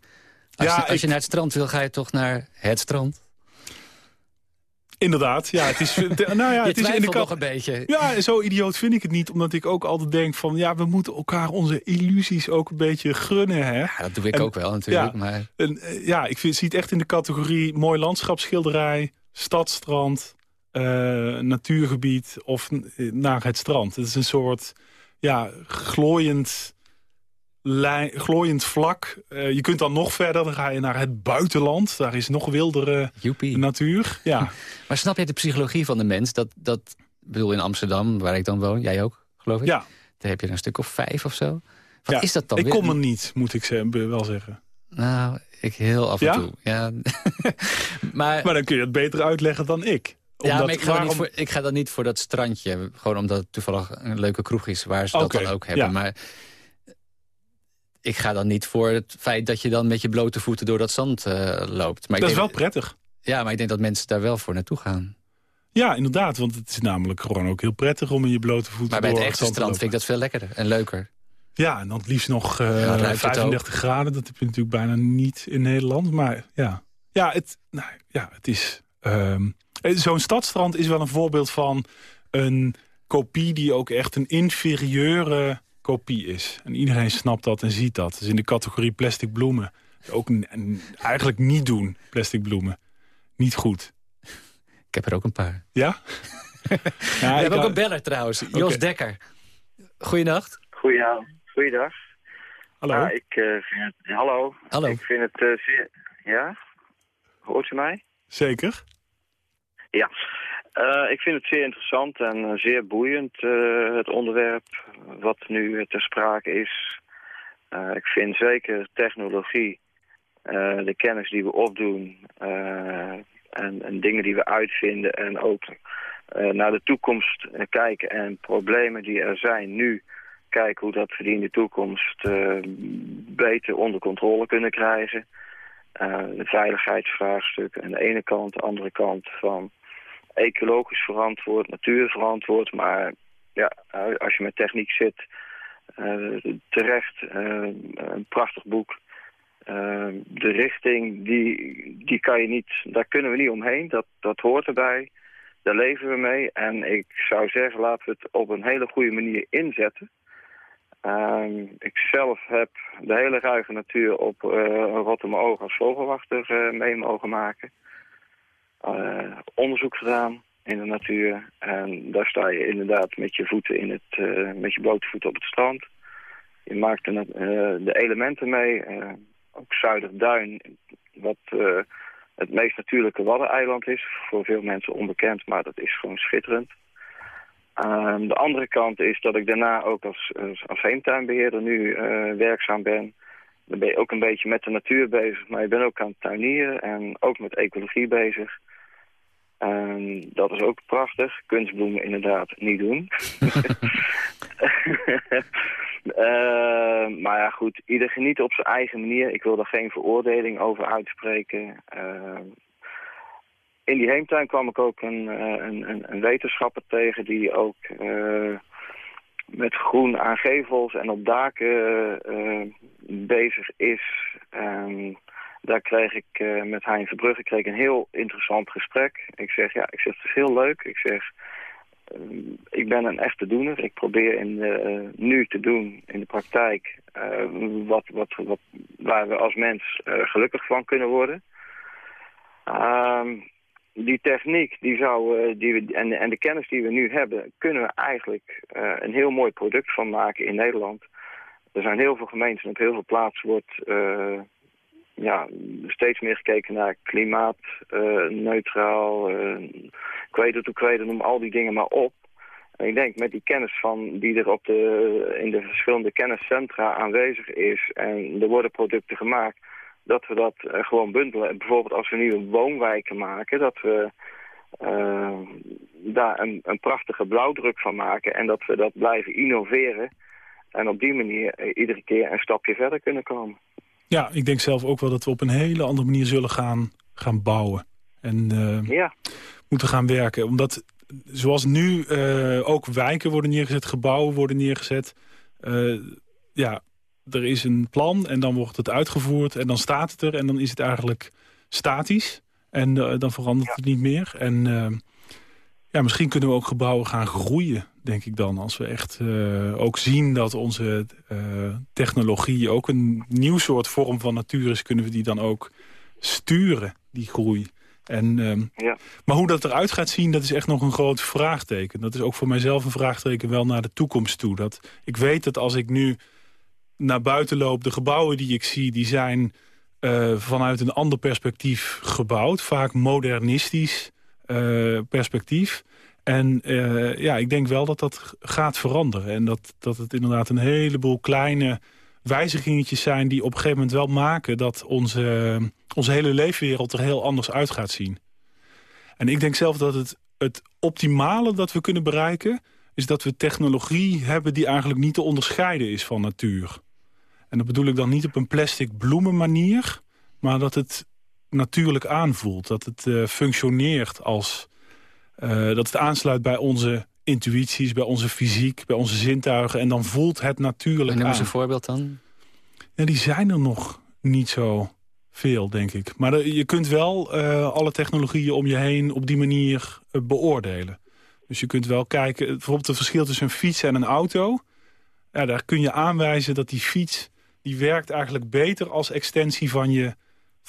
Als, Ja, je, als ik- je naar het strand wil, ga je toch naar het strand? Inderdaad, ja, het is, nou ja, (laughs) het is in de nog een beetje. Ja, zo idioot vind ik het niet. Omdat ik ook altijd denk van... ja, we moeten elkaar onze illusies ook een beetje gunnen, hè. Ja, dat doe ik En- ook wel natuurlijk. ja. Maar En, eh, ja, ik vind, zie het echt in de categorie... mooi landschapsschilderij, stadstrand, eh, natuurgebied... of eh, naar het strand. Het is een soort ja, glooiend, glooiend vlak. Eh, je kunt dan nog verder, dan ga je naar het buitenland. Daar is nog wildere joepie. natuur. Ja. (laughs) Maar snap je de psychologie van de mens? Dat, dat bedoel, in Amsterdam, waar ik dan woon, jij ook, geloof ik? ja. Daar heb je er een stuk of vijf of zo. Wat Ja, is dat dan Ik weer? kom er niet, moet ik ze- wel zeggen. Nou, ik heel af en Ja? toe. Ja. (laughs) maar, Maar dan kun je het beter uitleggen dan ik. ja, Omdat- maar ik, ga dan waarom- niet voor, ik ga dan niet voor dat strandje. Gewoon omdat het toevallig een leuke kroeg is waar ze dat dan ook hebben. ja. Maar ik ga dan niet voor het feit dat je dan met je blote voeten door dat zand eh, loopt. Maar ik Dat is wel prettig. Ja, maar ik denk dat mensen daar wel voor naartoe gaan. Ja, inderdaad. Want het is namelijk gewoon ook heel prettig om in je blote voeten Maar bij door het echte zand te strand vind ik dat veel lekkerder en leuker. Ja, en dan het liefst nog eh, Ja, ruikt het 35 graden. Dat heb je natuurlijk bijna niet in Nederland. Maar ja, ja, het, nou, ja, het is... ehm, eh, Zo'n stadstrand is wel een voorbeeld van een kopie... die ook echt een inferieure kopie is. En iedereen snapt dat en ziet dat. Dus in de categorie plastic bloemen. Ook eigenlijk niet doen, plastic bloemen. Niet goed. Ik heb er ook een paar. Ja? (laughs) ja We hebben ik- ook een beller trouwens, Jos Dekker. Goeienacht. Goeiedag. Goeiedag. Hallo? Ah, ik, eh, vind het, hallo. Hallo. Ik vind het eh, zeer... Ja? Hoort u mij? Zeker? Ja. Eh, ik vind het zeer interessant en eh, zeer boeiend, eh, het onderwerp wat nu ter sprake is. Ik vind zeker technologie, de kennis die we opdoen en, en dingen die we uitvinden en ook naar de toekomst kijken en problemen die er zijn nu kijken hoe dat we die in de toekomst beter onder controle kunnen krijgen. De veiligheidsvraagstuk aan de ene kant, de andere kant van ecologisch verantwoord, natuurverantwoord. Maar ja, als je met techniek zit, eh, terecht, eh, een prachtig boek. Eh, de richting, die, die kan je niet, daar kunnen we niet omheen. Dat, dat hoort erbij. Daar leven we mee. En ik zou zeggen, laten we het op een hele goede manier inzetten. Ehm, ik zelf heb de hele ruige natuur op uh, Rotterdam Oog als vogelwachter eh, mee mogen maken. Eh, onderzoek gedaan in de natuur. En daar sta je inderdaad met je voeten in het, eh, met je blote voeten op het strand. Je maakt de, eh, de elementen mee. ook Zuiderduin, wat het meest natuurlijke waddeneiland is. Voor veel mensen onbekend, maar dat is gewoon schitterend. Aan de andere kant is dat ik daarna ook als, als, nu werkzaam ben. Dan ben je ook een beetje met de natuur bezig, maar je bent ook aan het tuinieren en ook met ecologie bezig. En dat is ook prachtig. Kunstbloemen inderdaad niet doen. (laughs) Eh, maar ja, goed, ieder geniet op zijn eigen manier. Ik wil daar geen veroordeling over uitspreken. Eh, in die heemtuin kwam ik ook een, eh, een, een, een wetenschapper tegen die ook eh, met groen aan gevels en op daken eh, bezig is. Daar kreeg ik eh, met Hein Verbrugge kreeg een heel interessant gesprek. Ik zeg, ja, ik zeg, het is heel leuk. Ik zeg, eh, ik ben een echte doener. Ik probeer in de, eh, nu te doen in de praktijk eh, wat, wat, wat, waar we als mens gelukkig van kunnen worden. Ehm, die techniek die zou, die we, en, en de kennis die we nu hebben, kunnen we eigenlijk een heel mooi product van maken in Nederland. Er zijn heel veel gemeenten en op heel veel plaatsen wordt ja, steeds meer gekeken naar klimaatneutraal, uh, kweder to kweder, noem al die dingen maar op. En ik denk met die kennis van, die er op de, in de verschillende kenniscentra aanwezig is en er worden producten gemaakt, dat we dat eh, gewoon bundelen. En bijvoorbeeld als we nieuwe woonwijken maken, dat we eh, daar een, een prachtige blauwdruk van maken en dat we dat blijven innoveren. En op die manier eh, iedere keer een stapje verder kunnen komen. Ja, ik denk zelf ook wel dat we op een hele andere manier zullen gaan, gaan bouwen. En eh, Ja, moeten gaan werken. Omdat zoals nu eh, ook wijken worden neergezet, gebouwen worden neergezet. eh, ja, er is een plan en dan wordt het uitgevoerd en dan staat het er. En dan is het eigenlijk statisch en dan verandert het niet meer. En ja, misschien kunnen we ook gebouwen gaan groeien, denk ik dan. Als we echt eh, ook zien dat onze eh, technologie ook een nieuw soort vorm van natuur is... kunnen we die dan ook sturen, die groei. En, ehm, ja. maar hoe dat eruit gaat zien, dat is echt nog een groot vraagteken. Dat is ook voor mijzelf een vraagteken wel naar de toekomst toe. Dat, ik weet dat als ik nu naar buiten loop, de gebouwen die ik zie... die zijn eh, vanuit een ander perspectief gebouwd. Vaak modernistisch perspectief. En eh, ja, ik denk wel dat dat gaat veranderen. En dat, dat het inderdaad een heleboel kleine wijzigingetjes zijn... die op een gegeven moment wel maken dat onze, onze hele leefwereld er heel anders uit gaat zien. En ik denk zelf dat het, het optimale dat we kunnen bereiken... is dat we technologie hebben die eigenlijk niet te onderscheiden is van natuur. En dat bedoel ik dan niet op een plastic bloemen manier... maar dat het natuurlijk aanvoelt. Dat het eh, functioneert als... eh, dat het aansluit bij onze intuïties, bij onze fysiek, bij onze zintuigen. En dan voelt het natuurlijk Noem eens aan. een voorbeeld dan. Ja, die zijn er nog niet zo veel, denk ik. Maar er- je kunt wel eh, alle technologieën om je heen op die manier eh, beoordelen. Dus je kunt wel kijken, bijvoorbeeld het verschil tussen een fiets en een auto. Ja, daar kun je aanwijzen dat die fiets, die werkt eigenlijk beter als extensie van je,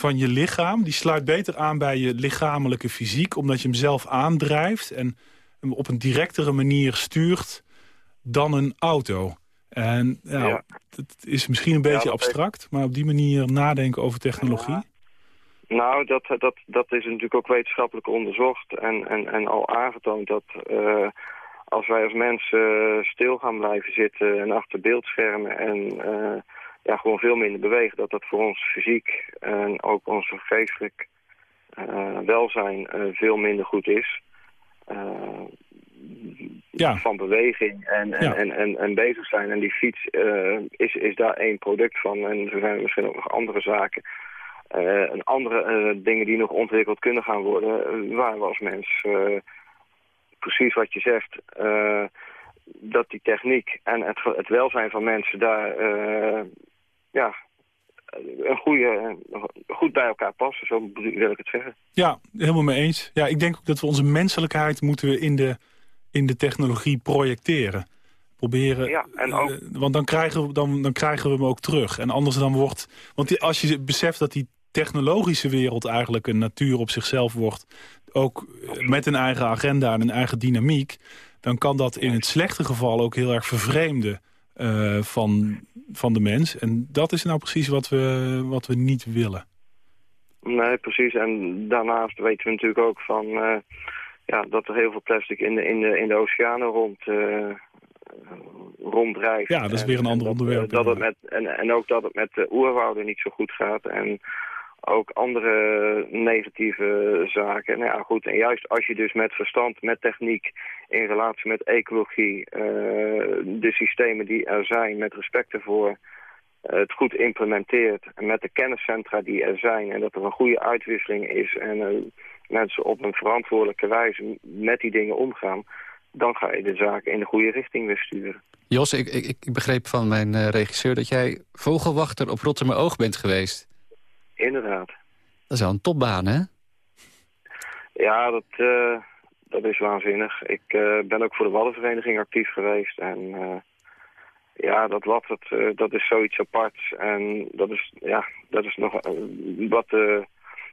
van je lichaam. Die sluit beter aan bij je lichamelijke fysiek, omdat je hem zelf aandrijft en hem op een directere manier stuurt dan een auto. En ja, Ja. het is misschien een beetje dat abstract, maar op die manier nadenken over technologie. Nou, dat, dat, dat is natuurlijk ook wetenschappelijk onderzocht en, en, en al aangetoond dat eh, als wij als mensen stil gaan blijven zitten en achter beeldschermen en eh, ja, gewoon veel minder bewegen. Dat dat voor ons fysiek en ook ons geestelijk eh, welzijn eh, veel minder goed is. Eh, Ja. Van beweging en, en, Ja. en, en, en bezig zijn. En die fiets is, is daar één product van. En er zijn misschien ook nog andere zaken. en andere dingen die nog ontwikkeld kunnen gaan worden. waar we als mens, precies wat je zegt... dat die techniek en het, het welzijn van mensen daar... ja, een goede, goed bij elkaar passen, zo wil ik het zeggen. Ja, helemaal mee eens. Ja, ik denk ook dat we onze menselijkheid moeten we in de, in de technologie projecteren. Proberen, Ja, en ook- eh, want dan krijgen, we, dan, dan krijgen we hem ook terug. En anders dan wordt... Want die, als je beseft dat die technologische wereld eigenlijk een natuur op zichzelf wordt... ook eh, met een eigen agenda en een eigen dynamiek... dan kan dat in het slechte geval ook heel erg vervreemden eh, van, van de mens. En dat is nou precies wat we, wat we niet willen. Nee, precies. En daarnaast weten we natuurlijk ook van... eh, ja, dat er heel veel plastic in de, in de, in de oceanen rond, eh, ronddrijft. Ja, dat is En- weer een en ander onderwerp, Dat het met, en, en ook dat het met de oerwouden niet zo goed gaat. En ook andere negatieve zaken. Nou ja, goed. En juist als je dus met verstand, met techniek, in relatie met ecologie, eh, de systemen die er zijn, met respect ervoor, eh, het goed implementeert. En met de kenniscentra die er zijn. En dat er een goede uitwisseling is. En eh, mensen op een verantwoordelijke wijze met die dingen omgaan. Dan ga je de zaken in de goede richting weer sturen. Jos, ik, ik, ik begreep van mijn regisseur dat jij vogelwachter op Rotterdam-Oog bent geweest. Inderdaad. Dat is wel een topbaan, hè? Ja, dat, eh, dat is waanzinnig. Ik eh, ben ook voor de Waddenvereniging actief geweest. En eh, ja, dat wat, dat, dat is zoiets aparts. En dat is, ja, dat is nog wat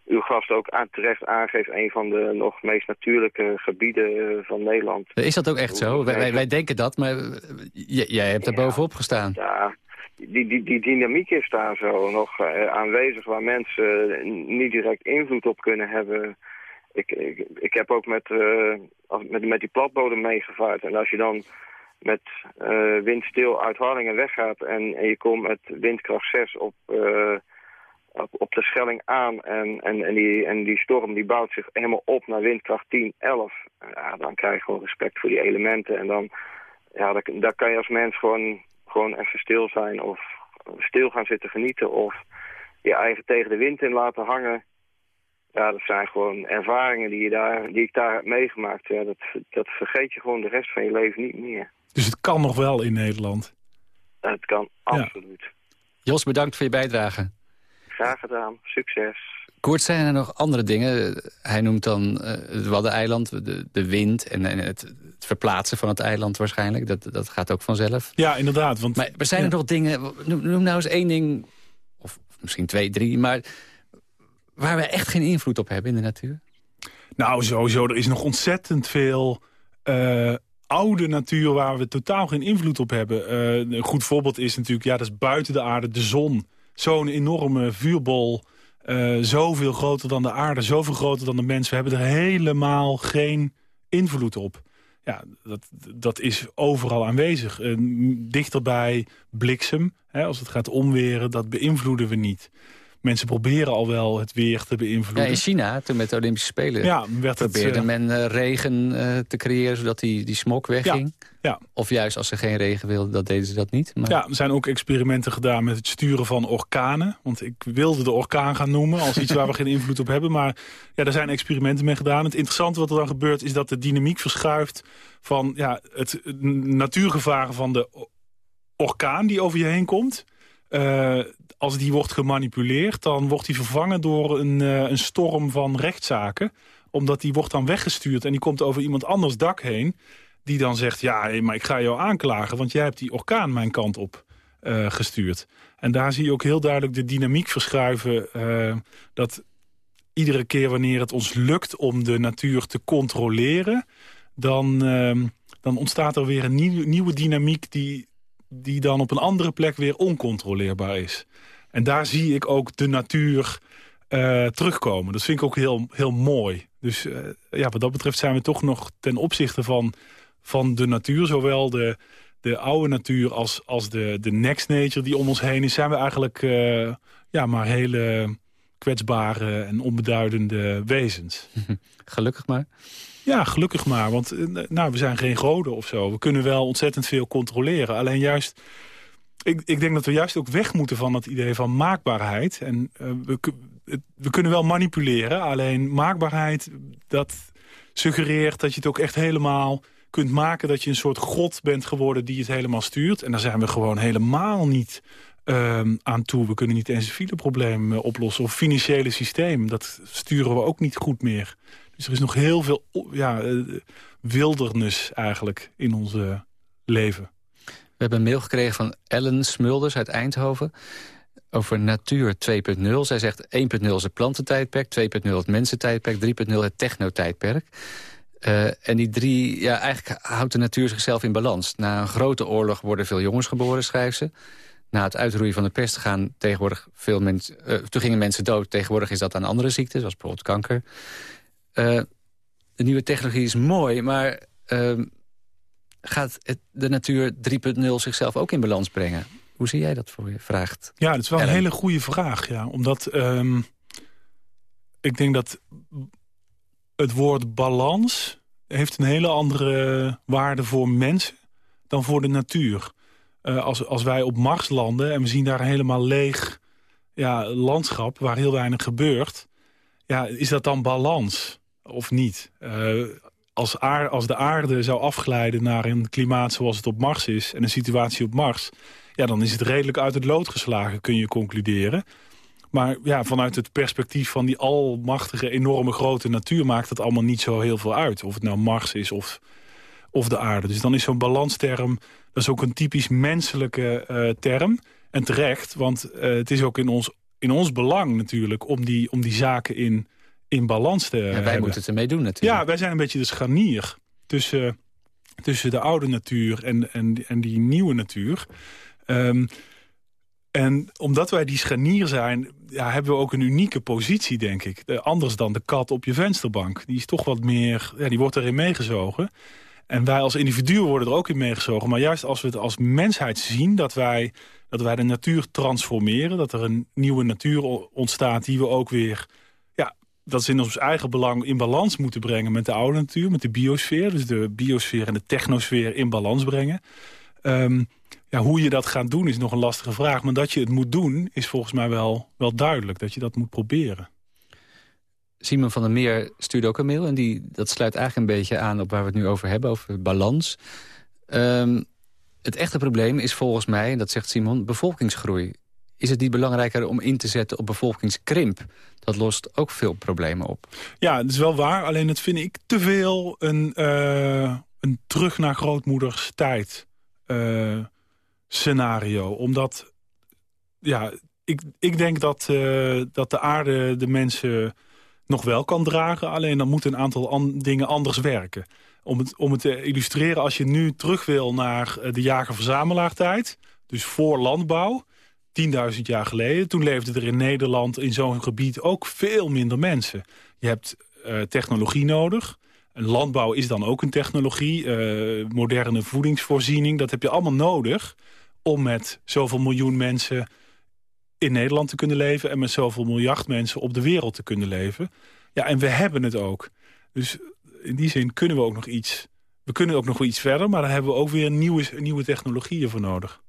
uw gast ook aan, terecht aangeeft. Een van de nog meest natuurlijke gebieden van Nederland. Is dat ook echt zo? Wij, wij, denken dat, maar jij hebt daar bovenop gestaan. Ja, die, die, die dynamiek is daar zo nog eh, aanwezig waar mensen eh, niet direct invloed op kunnen hebben. Ik, ik, ik heb ook met, eh, met, met die platbodem meegevaard. En als je dan met windstil uit Harlingen weggaat en, en je komt met windkracht 6 op, op, op de Schelling aan en, en, en, die, en die storm die bouwt zich helemaal op naar windkracht 10, 11. Ja, dan krijg je gewoon respect voor die elementen en dan, ja, daar kan je als mens gewoon, gewoon even stil zijn of stil gaan zitten genieten of je eigen tegen de wind in laten hangen. Ja, dat zijn gewoon ervaringen die, je daar, die ik daar heb meegemaakt. Ja, dat, dat vergeet je gewoon de rest van je leven niet meer. Dus het kan nog wel in Nederland. Het kan absoluut. Jos, bedankt voor je bijdrage. Graag gedaan. Succes. Koert, zijn er nog andere dingen? Hij noemt dan eh, het Waddeneiland, de, de wind en, en het, het verplaatsen van het eiland waarschijnlijk. Dat, dat gaat ook vanzelf. Ja, inderdaad. Want, Maar zijn er nog dingen, noem, noem nou eens één ding, of misschien twee, drie, maar waar we echt geen invloed op hebben in de natuur? Nou, sowieso, er is nog ontzettend veel eh, oude natuur waar we totaal geen invloed op hebben. Eh, een goed voorbeeld is natuurlijk, ja, dat is buiten de aarde, de zon. Zo'n enorme vuurbol, eh, zoveel groter dan de aarde, zoveel groter dan de mens. We hebben er helemaal geen invloed op. Ja, dat, dat is overal aanwezig. Eh, dichterbij bliksem, hè, als het gaat omweren, dat beïnvloeden we niet. Mensen proberen al wel het weer te Ja, beïnvloeden. in China, toen met de Olympische Spelen, Ja, werd het, probeerde eh, men eh, regen eh, te creëren zodat die, die smok wegging. ja. Of juist als ze geen regen wilden, dat deden ze dat niet. Maar... Ja, er zijn ook experimenten gedaan met het sturen van orkanen. Want ik wilde de orkaan gaan noemen als iets waar we geen invloed op hebben. Maar ja, er zijn experimenten mee gedaan. Het interessante wat er dan gebeurt is dat de dynamiek verschuift... van ja, het natuurgevaren van de orkaan die over je heen komt. Als die wordt gemanipuleerd, dan wordt die vervangen door een, eh, een storm van rechtszaken. Omdat die wordt dan weggestuurd en die komt over iemand anders dak heen die dan zegt, ja, maar ik ga jou aanklagen... want jij hebt die orkaan mijn kant op eh, gestuurd. En daar zie je ook heel duidelijk de dynamiek verschuiven... eh, dat iedere keer wanneer het ons lukt om de natuur te controleren... dan, ehm, dan ontstaat er weer een nieuw- nieuwe dynamiek... Die, die dan op een andere plek weer oncontroleerbaar is. En daar zie ik ook de natuur eh, terugkomen. Dat vind ik ook heel, heel mooi. Dus eh, ja, wat dat betreft zijn we toch nog ten opzichte van, van de natuur... zowel de, de oude natuur als, als de, de next nature die om ons heen is... zijn we eigenlijk eh, ja, maar hele kwetsbare en onbeduidende wezens. (laughs) Gelukkig maar. Ja, gelukkig maar. Want eh, nou, we zijn geen goden of zo. We kunnen wel ontzettend veel controleren. Alleen juist... Ik, ik denk dat we juist ook weg moeten van het idee van maakbaarheid. En eh, we, we kunnen wel manipuleren. Alleen maakbaarheid, dat suggereert dat je het ook echt helemaal kunt maken... dat je een soort god bent geworden die het helemaal stuurt. En daar zijn we gewoon helemaal niet ehm, aan toe. We kunnen niet eens een fileprobleem eh, oplossen. Of financiële systeem, dat sturen we ook niet goed meer. Dus er is nog heel veel ja, eh, wildernis eigenlijk in ons leven. We hebben een mail gekregen van Ellen Smulders uit Eindhoven... over natuur 2.0. Zij zegt 1.0 is het plantentijdperk, 2.0 het mensentijdperk... 3.0 het technotijdperk. Eh, en die drie, ja, eigenlijk houdt de natuur zichzelf in balans. Na een grote oorlog worden veel jongens geboren, schrijft ze. Na het uitroeien van de pest gaan tegenwoordig veel mensen... eh, toen gingen mensen dood, tegenwoordig is dat aan andere ziekten... zoals bijvoorbeeld kanker. Eh, de nieuwe technologie is mooi, maar... ehm, gaat het, de natuur 3.0 zichzelf ook in balans brengen? Hoe zie jij dat voor je? Vraagt. Ja, dat is wel Ellen. een hele goede vraag. Ja. Omdat ehm, ik denk dat het woord balans... heeft een hele andere waarde voor mensen dan voor de natuur. Eh, als, als wij op Mars landen en we zien daar een helemaal leeg ja, landschap... waar heel weinig gebeurt, ja, is dat dan balans of niet? Eh, als, als de aarde zou afglijden naar een klimaat zoals het op Mars is... en een situatie op Mars ja, dan is het redelijk uit het lood geslagen, kun je concluderen. Maar ja, vanuit het perspectief van die almachtige, enorme grote natuur... maakt het allemaal niet zo heel veel uit. Of het nou Mars is of, of de aarde. Dus dan is zo'n balansterm, dat is ook een typisch menselijke eh, term. En terecht, want eh, het is ook in ons, in ons belang natuurlijk... om die, om die zaken in, in balans te Ja, wij hebben. moeten het ermee doen natuurlijk. Ja, wij zijn een beetje de scharnier tussen, tussen de oude natuur en, en, en die nieuwe natuur. Ehm, en omdat wij die scharnier zijn, ja, hebben we ook een unieke positie, denk ik. Eh, anders dan de kat op je vensterbank. Die is toch wat meer, ja, die wordt erin meegezogen. En wij als individuen worden er ook in meegezogen. Maar juist als we het als mensheid zien, dat wij, dat wij de natuur transformeren... dat er een nieuwe natuur ontstaat die we ook weer dat is in ons eigen belang in balans moeten brengen met de oude natuur, met de biosfeer. Dus de biosfeer en de technosfeer in balans brengen. Ehm, ja, hoe je dat gaat doen is nog een lastige vraag. Maar dat je het moet doen is volgens mij wel, wel duidelijk. Dat je dat moet proberen. Simon van der Meer stuurde ook een mail... en die, dat sluit eigenlijk een beetje aan op waar we het nu over hebben, over balans. Ehm, het echte probleem is volgens mij, dat zegt Simon, bevolkingsgroei. Is het niet belangrijker om in te zetten op bevolkingskrimp? Dat lost ook veel problemen op. Ja, dat is wel waar. Alleen dat vind ik te veel een, eh, een terug naar grootmoeders tijd eh, scenario. Omdat, ja, ik, ik denk dat, eh, dat de aarde de mensen nog wel kan dragen. Alleen dan moeten een aantal an- dingen anders werken. Om het, om het te illustreren, als je nu terug wil naar de jager-verzamelaartijd... dus voor landbouw, 10.000 jaar geleden... toen leefden er in Nederland in zo'n gebied ook veel minder mensen. Je hebt eh, technologie nodig. Landbouw is dan ook een technologie. eh, moderne voedingsvoorziening, dat heb je allemaal nodig... om met zoveel miljoen mensen in Nederland te kunnen leven... en met zoveel miljard mensen op de wereld te kunnen leven. Ja, en we hebben het ook. Dus in die zin kunnen we ook nog iets... We kunnen ook nog iets verder, maar daar hebben we ook weer nieuwe, nieuwe technologieën voor nodig.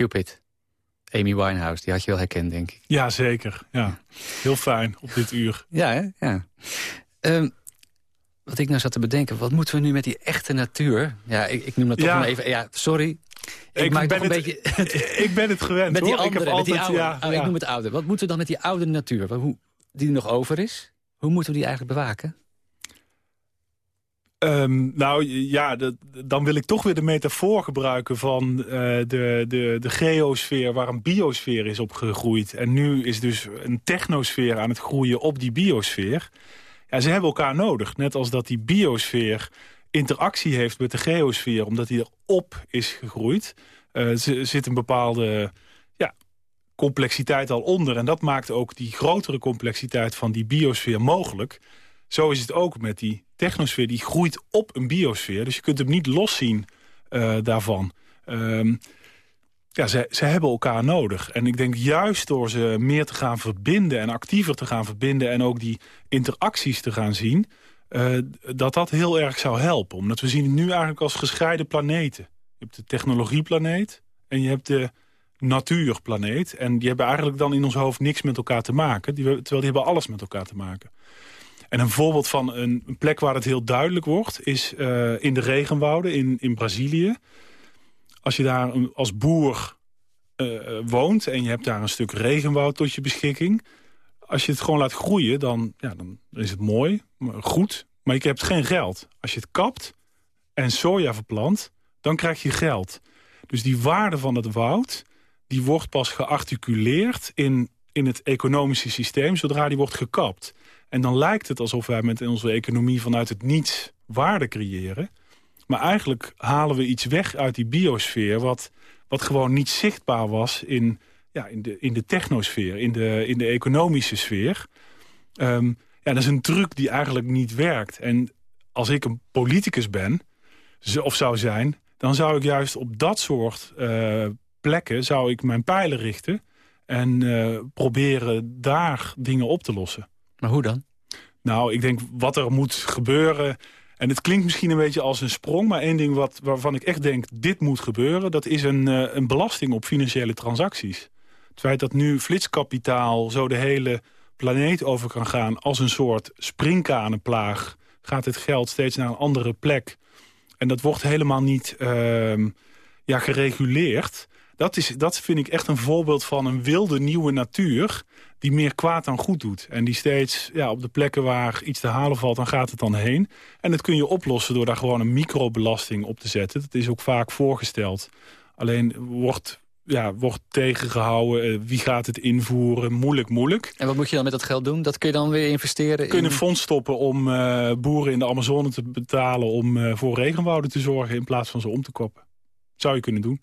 Cupid. Amy Winehouse, die had je wel herkend, denk ik. Ja, zeker. Ja. Heel fijn op dit uur. Ja, hè? Ja. Ehm, wat ik nou zat te bedenken, wat moeten we nu met die echte natuur? Ja, ik, ik noem dat toch Ja. maar even... Ja, sorry. Ik, Ik maak ben toch een beetje... (laughs) Ik ben het gewend, met die hoor. Ik andere, heb met die altijd- oude. ja, Oh, ja. Ik noem het oude. Wat moeten we dan met die oude natuur? Hoe, die er nog over is? Hoe moeten we die eigenlijk bewaken? Ehm, nou ja, dan wil ik toch weer de metafoor gebruiken van eh, de, de, de geosfeer waar een biosfeer is op gegroeid. En nu is dus een technosfeer aan het groeien op die biosfeer. Ja, ze hebben elkaar nodig. Net als dat die biosfeer interactie heeft met de geosfeer, omdat die erop is gegroeid. Eh, er zit een bepaalde ja, complexiteit al onder. En dat maakt ook die grotere complexiteit van die biosfeer mogelijk. Zo is het ook met die technosfeer. Die groeit op een biosfeer. Dus je kunt hem niet loszien eh, daarvan. Ehm, ja, ze, ze hebben elkaar nodig. En ik denk juist door ze meer te gaan verbinden... en actiever te gaan verbinden... en ook die interacties te gaan zien... eh, dat dat heel erg zou helpen. Omdat we zien nu eigenlijk als gescheiden planeten. Je hebt de technologieplaneet en je hebt de natuurplaneet. En die hebben eigenlijk dan in ons hoofd niks met elkaar te maken. Terwijl die hebben alles met elkaar te maken. En een voorbeeld van een, een plek waar het heel duidelijk wordt... is eh, in de regenwouden in, in Brazilië. Als je daar als boer eh, eh, woont en je hebt daar een stuk regenwoud tot je beschikking... als je het gewoon laat groeien, dan, ja, dan is het mooi, goed. Maar je hebt geen geld. Als je het kapt en soja verplant, dan krijg je geld. Dus die waarde van het woud, die wordt pas gearticuleerd in, in het economische systeem... zodra die wordt gekapt. En dan lijkt het alsof wij met onze economie vanuit het niets waarde creëren. Maar eigenlijk halen we iets weg uit die biosfeer... wat, wat gewoon niet zichtbaar was in, ja, in, de, in de technosfeer, in de, in de economische sfeer. Ehm, ja, dat is een truc die eigenlijk niet werkt. En als ik een politicus ben, of zou zijn... dan zou ik juist op dat soort eh, plekken zou ik mijn pijlen richten... en eh, proberen daar dingen op te lossen. Maar hoe dan? Nou, ik denk wat er moet gebeuren... en het klinkt misschien een beetje als een sprong... maar één ding wat, waarvan ik echt denk, dit moet gebeuren... dat is een, eh, een belasting op financiële transacties. Het feit dat nu flitskapitaal zo de hele planeet over kan gaan... als een soort springkanenplaag gaat het geld steeds naar een andere plek. En dat wordt helemaal niet ehm, ja, gereguleerd. Dat, is, dat vind ik echt een voorbeeld van een wilde nieuwe natuur... die meer kwaad dan goed doet. En die steeds ja, op de plekken waar iets te halen valt, dan gaat het dan heen. En dat kun je oplossen door daar gewoon een microbelasting op te zetten. Dat is ook vaak voorgesteld. Alleen wordt, ja, wordt tegengehouden, eh, wie gaat het invoeren, moeilijk, moeilijk. En wat moet je dan met dat geld doen? Dat kun je dan weer investeren Kun je in... een fonds stoppen om eh, boeren in de Amazone te betalen... om eh, voor regenwouden te zorgen in plaats van ze om te koppen. Zou je kunnen doen.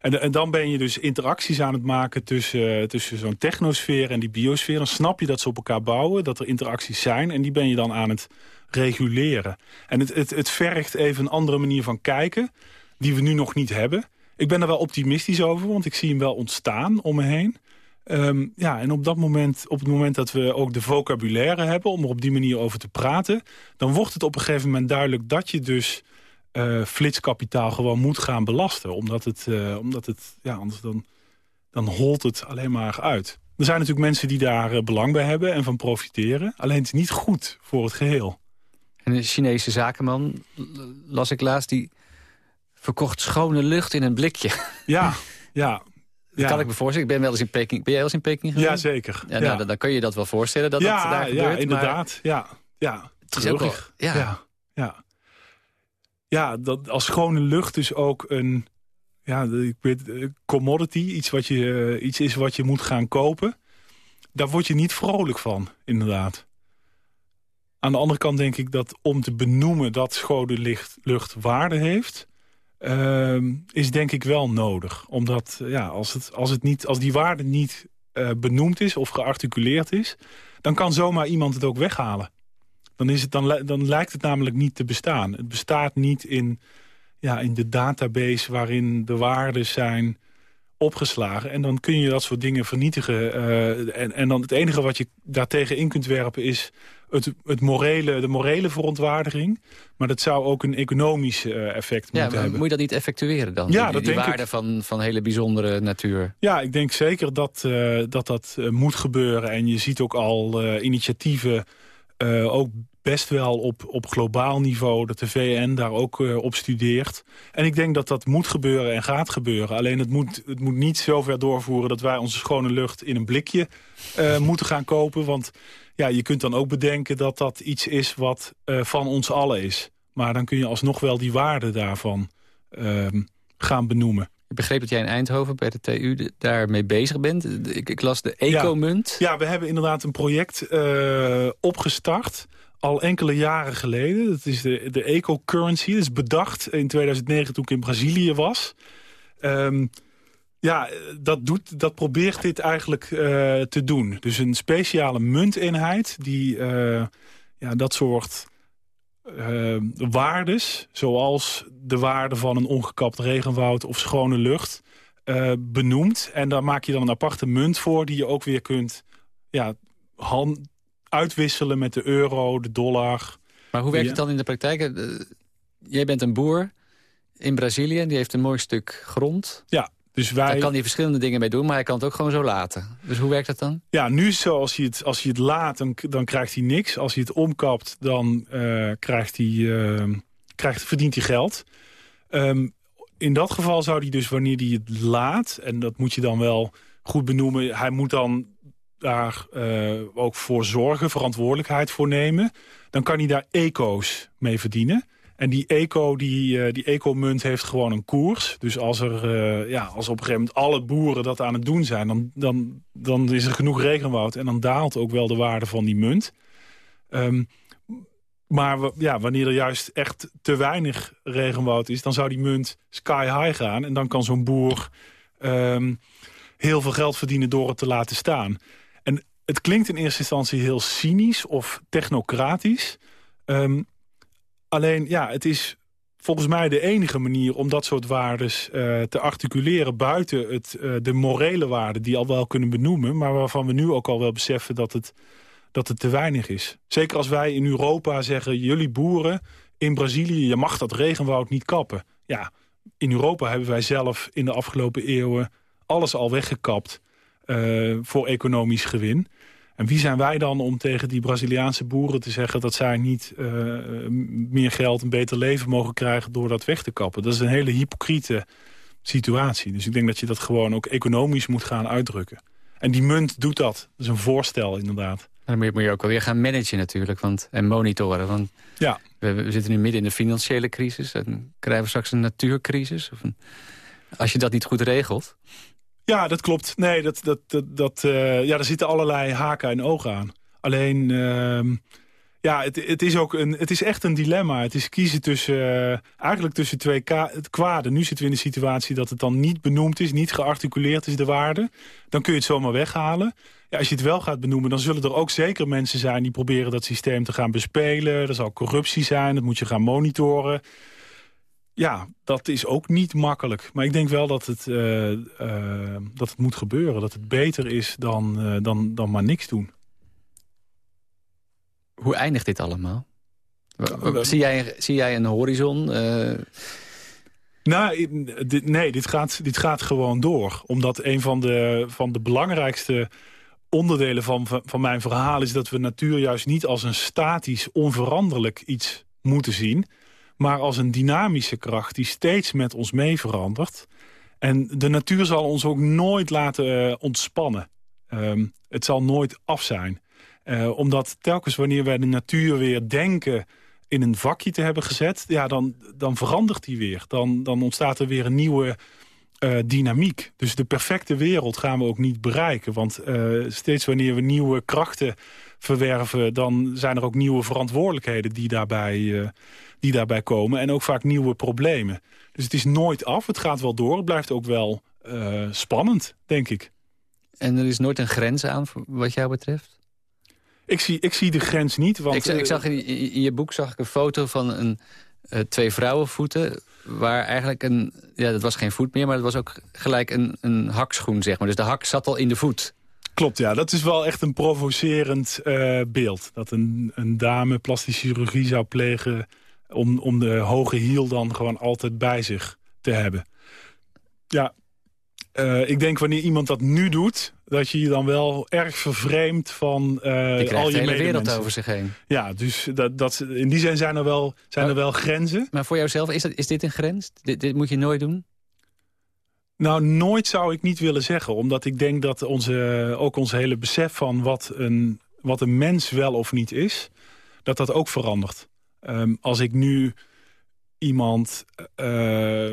En, en dan ben je dus interacties aan het maken tussen, eh, tussen zo'n technosfeer en die biosfeer. Dan snap je dat ze op elkaar bouwen, dat er interacties zijn... en die ben je dan aan het reguleren. En het, het, het vergt even een andere manier van kijken... die we nu nog niet hebben. Ik ben er wel optimistisch over, want ik zie hem wel ontstaan om me heen. Ehm, ja, en op dat moment, op het moment dat we ook de vocabulaire hebben... om er op die manier over te praten... dan wordt het op een gegeven moment duidelijk dat je dus... eh, flitskapitaal gewoon moet gaan belasten. Omdat het, eh, omdat het ja, anders dan, dan holt het alleen maar uit. Er zijn natuurlijk mensen die daar eh, belang bij hebben en van profiteren. Alleen het is niet goed voor het geheel. En een Chinese zakenman, las ik laatst, die verkocht schone lucht in een blikje. (laughs) Ja, ja. Dat ja. kan ik me voorstellen. Ik ben wel eens in Peking. Ben jij wel eens in Peking geweest? Ja, zeker. Ja, nou, dan, dan kun je dat wel voorstellen dat ja, dat daar ja, gebeurt. inderdaad. Ja, ja. Het is ook wel- ja. ja, ja. Ja, dat als schone lucht dus ook een ja, ik commodity, iets, wat je, eh, iets is wat je moet gaan kopen. Daar word je niet vrolijk van, inderdaad. Aan de andere kant denk ik dat om te benoemen dat schone licht, lucht waarde heeft... ehm, is denk ik wel nodig. Omdat eh, ja, als, het, als, het niet, als die waarde niet eh, benoemd is of gearticuleerd is... dan kan zomaar iemand het ook weghalen. Dan, is het, dan, dan lijkt het namelijk niet te bestaan. Het bestaat niet in, ja, in de database waarin de waarden zijn opgeslagen. En dan kun je dat soort dingen vernietigen. eh, en, en dan het enige wat je daartegen in kunt werpen is het, het morele, de morele verontwaardiging. Maar dat zou ook een economisch eh, effect Ja, moeten maar hebben. moet je dat niet effectueren dan? Ja, die, dat die denk ik. waarde van, van hele bijzondere natuur. Ja, ik denk zeker dat eh, dat, dat moet gebeuren. En je ziet ook al initiatieven, eh, ook best wel op, op globaal niveau... dat de VN daar ook eh, op studeert. En ik denk dat dat moet gebeuren en gaat gebeuren. Alleen het moet, het moet niet zo ver doorvoeren... dat wij onze schone lucht in een blikje eh, (laughs) moeten gaan kopen. Want ja, je kunt dan ook bedenken dat dat iets is wat van ons allen is. Maar dan kun je alsnog wel die waarde daarvan ehm, gaan benoemen. Ik begreep dat jij in Eindhoven bij de TU daarmee bezig bent. Ik, ik las de ecomunt. Ja, we hebben inderdaad een project eh, opgestart. Al enkele jaren geleden. Dat is de, de eco-currency. Dat is bedacht in 2009 toen ik in Brazilië was. Ehm, ja, dat, doet, dat probeert dit eigenlijk eh, te doen. Dus een speciale munteenheid die eh, ja, dat soort eh, waardes... zoals de waarde van een ongekapt regenwoud of schone lucht... eh, benoemt. En daar maak je dan een aparte munt voor... die je ook weer kunt ja, hand, uitwisselen met de euro, de dollar. Maar hoe werkt het dan in de praktijk? Eh, jij bent een boer in Brazilië. Die heeft een mooi stuk grond. Ja, dus wij... Daar kan hij verschillende dingen mee doen, maar hij kan het ook gewoon zo laten. Dus hoe werkt dat dan? Ja, nu is zo, als je het, als je het laat, dan, dan krijgt hij niks. Als je het omkapt, dan eh, krijgt hij, eh, krijgt, verdient hij geld. Ehm, in dat geval zou hij dus, wanneer hij het laat... en dat moet je dan wel goed benoemen... hij moet dan daar eh, ook voor zorgen, verantwoordelijkheid voor nemen... dan kan hij daar eco's mee verdienen... En die eco, die, eh, die eco-munt heeft gewoon een koers. Dus als, er, eh, ja, als op een gegeven moment alle boeren dat aan het doen zijn... Dan, dan, dan is er genoeg regenwoud en dan daalt ook wel de waarde van die munt. Ehm, maar ja, wanneer er juist echt te weinig regenwoud is... dan zou die munt sky high gaan. En dan kan zo'n boer ehm, heel veel geld verdienen door het te laten staan. En het klinkt in eerste instantie heel cynisch of technocratisch... Ehm, Alleen, ja, het is volgens mij de enige manier om dat soort waardes eh, te articuleren... buiten het, eh, de morele waarden die al wel kunnen benoemen... maar waarvan we nu ook al wel beseffen dat het, dat het te weinig is. Zeker als wij in Europa zeggen, jullie boeren in Brazilië... je mag dat regenwoud niet kappen. Ja, in Europa hebben wij zelf in de afgelopen eeuwen alles al weggekapt... eh, voor economisch gewin. En wie zijn wij dan om tegen die Braziliaanse boeren te zeggen... dat zij niet eh, meer geld, een beter leven mogen krijgen door dat weg te kappen? Dat is een hele hypocriete situatie. Dus ik denk dat je dat gewoon ook economisch moet gaan uitdrukken. En die munt doet dat. Dat is een voorstel inderdaad. Dan moet je, moet je ook alweer gaan managen natuurlijk want, en monitoren. Want Ja, we, we zitten nu midden in de financiële crisis. En krijgen we straks een natuurcrisis. Of een, als je dat niet goed regelt. Ja, dat klopt. Nee, dat, dat, dat, eh, ja, er zitten allerlei haken en ogen aan. Alleen, ehm, ja, het, het, is ook een, het is echt een dilemma. Het is kiezen tussen, eh, eigenlijk tussen twee het kwaden. Nu zitten we in de situatie dat het dan niet benoemd is, niet gearticuleerd is de waarde. Dan kun je het zomaar weghalen. Ja, als je het wel gaat benoemen, dan zullen er ook zeker mensen zijn... die proberen dat systeem te gaan bespelen. Er zal corruptie zijn, dat moet je gaan monitoren. Ja, dat is ook niet makkelijk. Maar ik denk wel dat het, eh, eh, dat het moet gebeuren. Dat het beter is dan, eh, dan, dan maar niks doen. Hoe eindigt dit allemaal? Zie jij, zie jij een horizon? Nou, dit- nee, dit gaat, dit gaat gewoon door. Omdat een van de, van de belangrijkste onderdelen van van mijn verhaal... is dat we natuur juist niet als een statisch, onveranderlijk iets moeten zien... maar als een dynamische kracht die steeds met ons mee verandert. En de natuur zal ons ook nooit laten eh, ontspannen. Ehm, het zal nooit af zijn. Eh, omdat telkens wanneer wij de natuur weer denken in een vakje te hebben gezet... Ja, dan, dan verandert die weer. Dan, dan ontstaat er weer een nieuwe eh, dynamiek. Dus de perfecte wereld gaan we ook niet bereiken. Want steeds wanneer we nieuwe krachten verwerven... dan zijn er ook nieuwe verantwoordelijkheden die daarbij, die daarbij komen. En ook vaak nieuwe problemen. Dus het is nooit af, het gaat wel door. Het blijft ook wel eh, spannend, denk ik. en er is nooit een grens aan wat jou betreft? Ik zie, ik zie de grens niet. Want, ik, za- ik eh, zag in, je boek zag ik een foto van een, eh, twee vrouwenvoeten... waar eigenlijk een... Ja, dat was geen voet meer, maar het was ook gelijk een, een hakschoen, zeg maar. Dus de hak zat al in de voet. Klopt, ja. Dat is wel echt een provocerend beeld. Dat een, een dame plastische chirurgie zou plegen... Om, om de hoge hiel dan gewoon altijd bij zich te hebben. Ja, eh, ik denk wanneer iemand dat nu doet... dat je je dan wel erg vervreemdt van eh Die krijgt al de je hele wereld medemensen. over zich heen. Ja, dus dat, dat, in die zin zijn er wel, zijn er wel grenzen. Maar voor jouzelf, is, dat, is dit een grens? Dit, dit moet je nooit doen? Nou, nooit zou ik niet willen zeggen. Omdat ik denk dat onze, ook ons hele besef van wat een, wat een mens wel of niet is... dat dat ook verandert. Ehm, als ik nu iemand eh,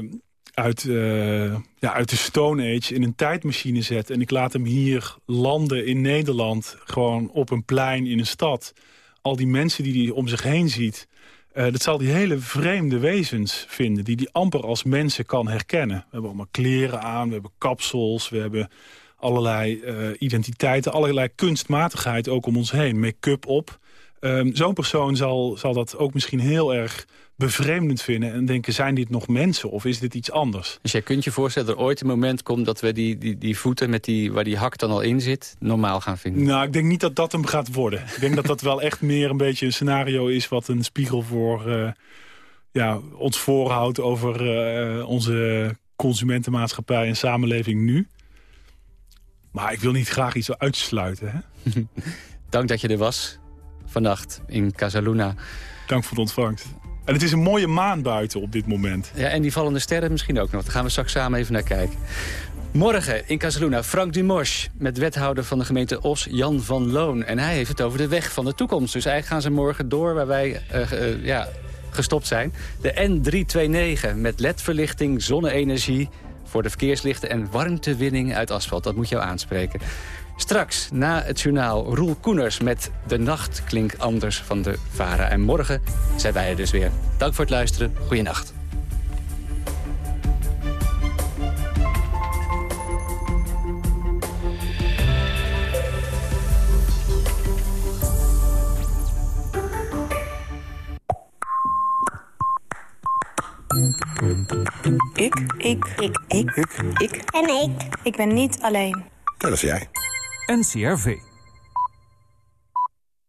uit, eh, ja, uit de Stone Age in een tijdmachine zet... en ik laat hem hier landen in Nederland, gewoon op een plein in een stad... al die mensen die hij om zich heen ziet... eh, dat zal die hele vreemde wezens vinden... die die amper als mensen kan herkennen. We hebben allemaal kleren aan, we hebben kapsels... we hebben allerlei identiteiten, allerlei kunstmatigheid ook om ons heen. Make-up op. Ehm, Zo'n persoon zal, zal dat ook misschien heel erg bevreemdend vinden... en denken, zijn dit nog mensen of is dit iets anders? Dus jij kunt je voorstellen dat er ooit een moment komt... dat we die, die, die voeten met die, waar die hak dan al in zit, normaal gaan vinden? Nou, ik denk niet dat dat hem gaat worden. Ik denk dat dat wel echt meer een beetje een scenario is... wat een spiegel voor eh, ja, ons voorhoudt over eh, onze consumentenmaatschappij en samenleving nu. Maar ik wil niet graag iets uitsluiten. Hè? (laughs) Dank dat je er was, vannacht in Casaluna. Dank voor de ontvangst. En het is een mooie maan buiten op dit moment. Ja, en die vallende sterren misschien ook nog. Daar gaan we straks samen even naar kijken. Morgen in Casaluna Frank Dumos met wethouder van de gemeente Os, Jan van Loon. En hij heeft het over de weg van de toekomst. Dus eigenlijk gaan ze morgen door waar wij eh, eh, ja, gestopt zijn. De N329 met ledverlichting, zonne-energie voor de verkeerslichten... en warmtewinning uit asfalt. Dat moet jou aanspreken. Straks, na het journaal, Roel Koeners met De Nacht klinkt anders van de Vara. En morgen zijn wij er dus weer. Dank voor het luisteren. Goeienacht. Ik. Ik. Ik. Ik. Ik. Ik. En ik. Ik ben niet alleen. Dat is jij. NCRV.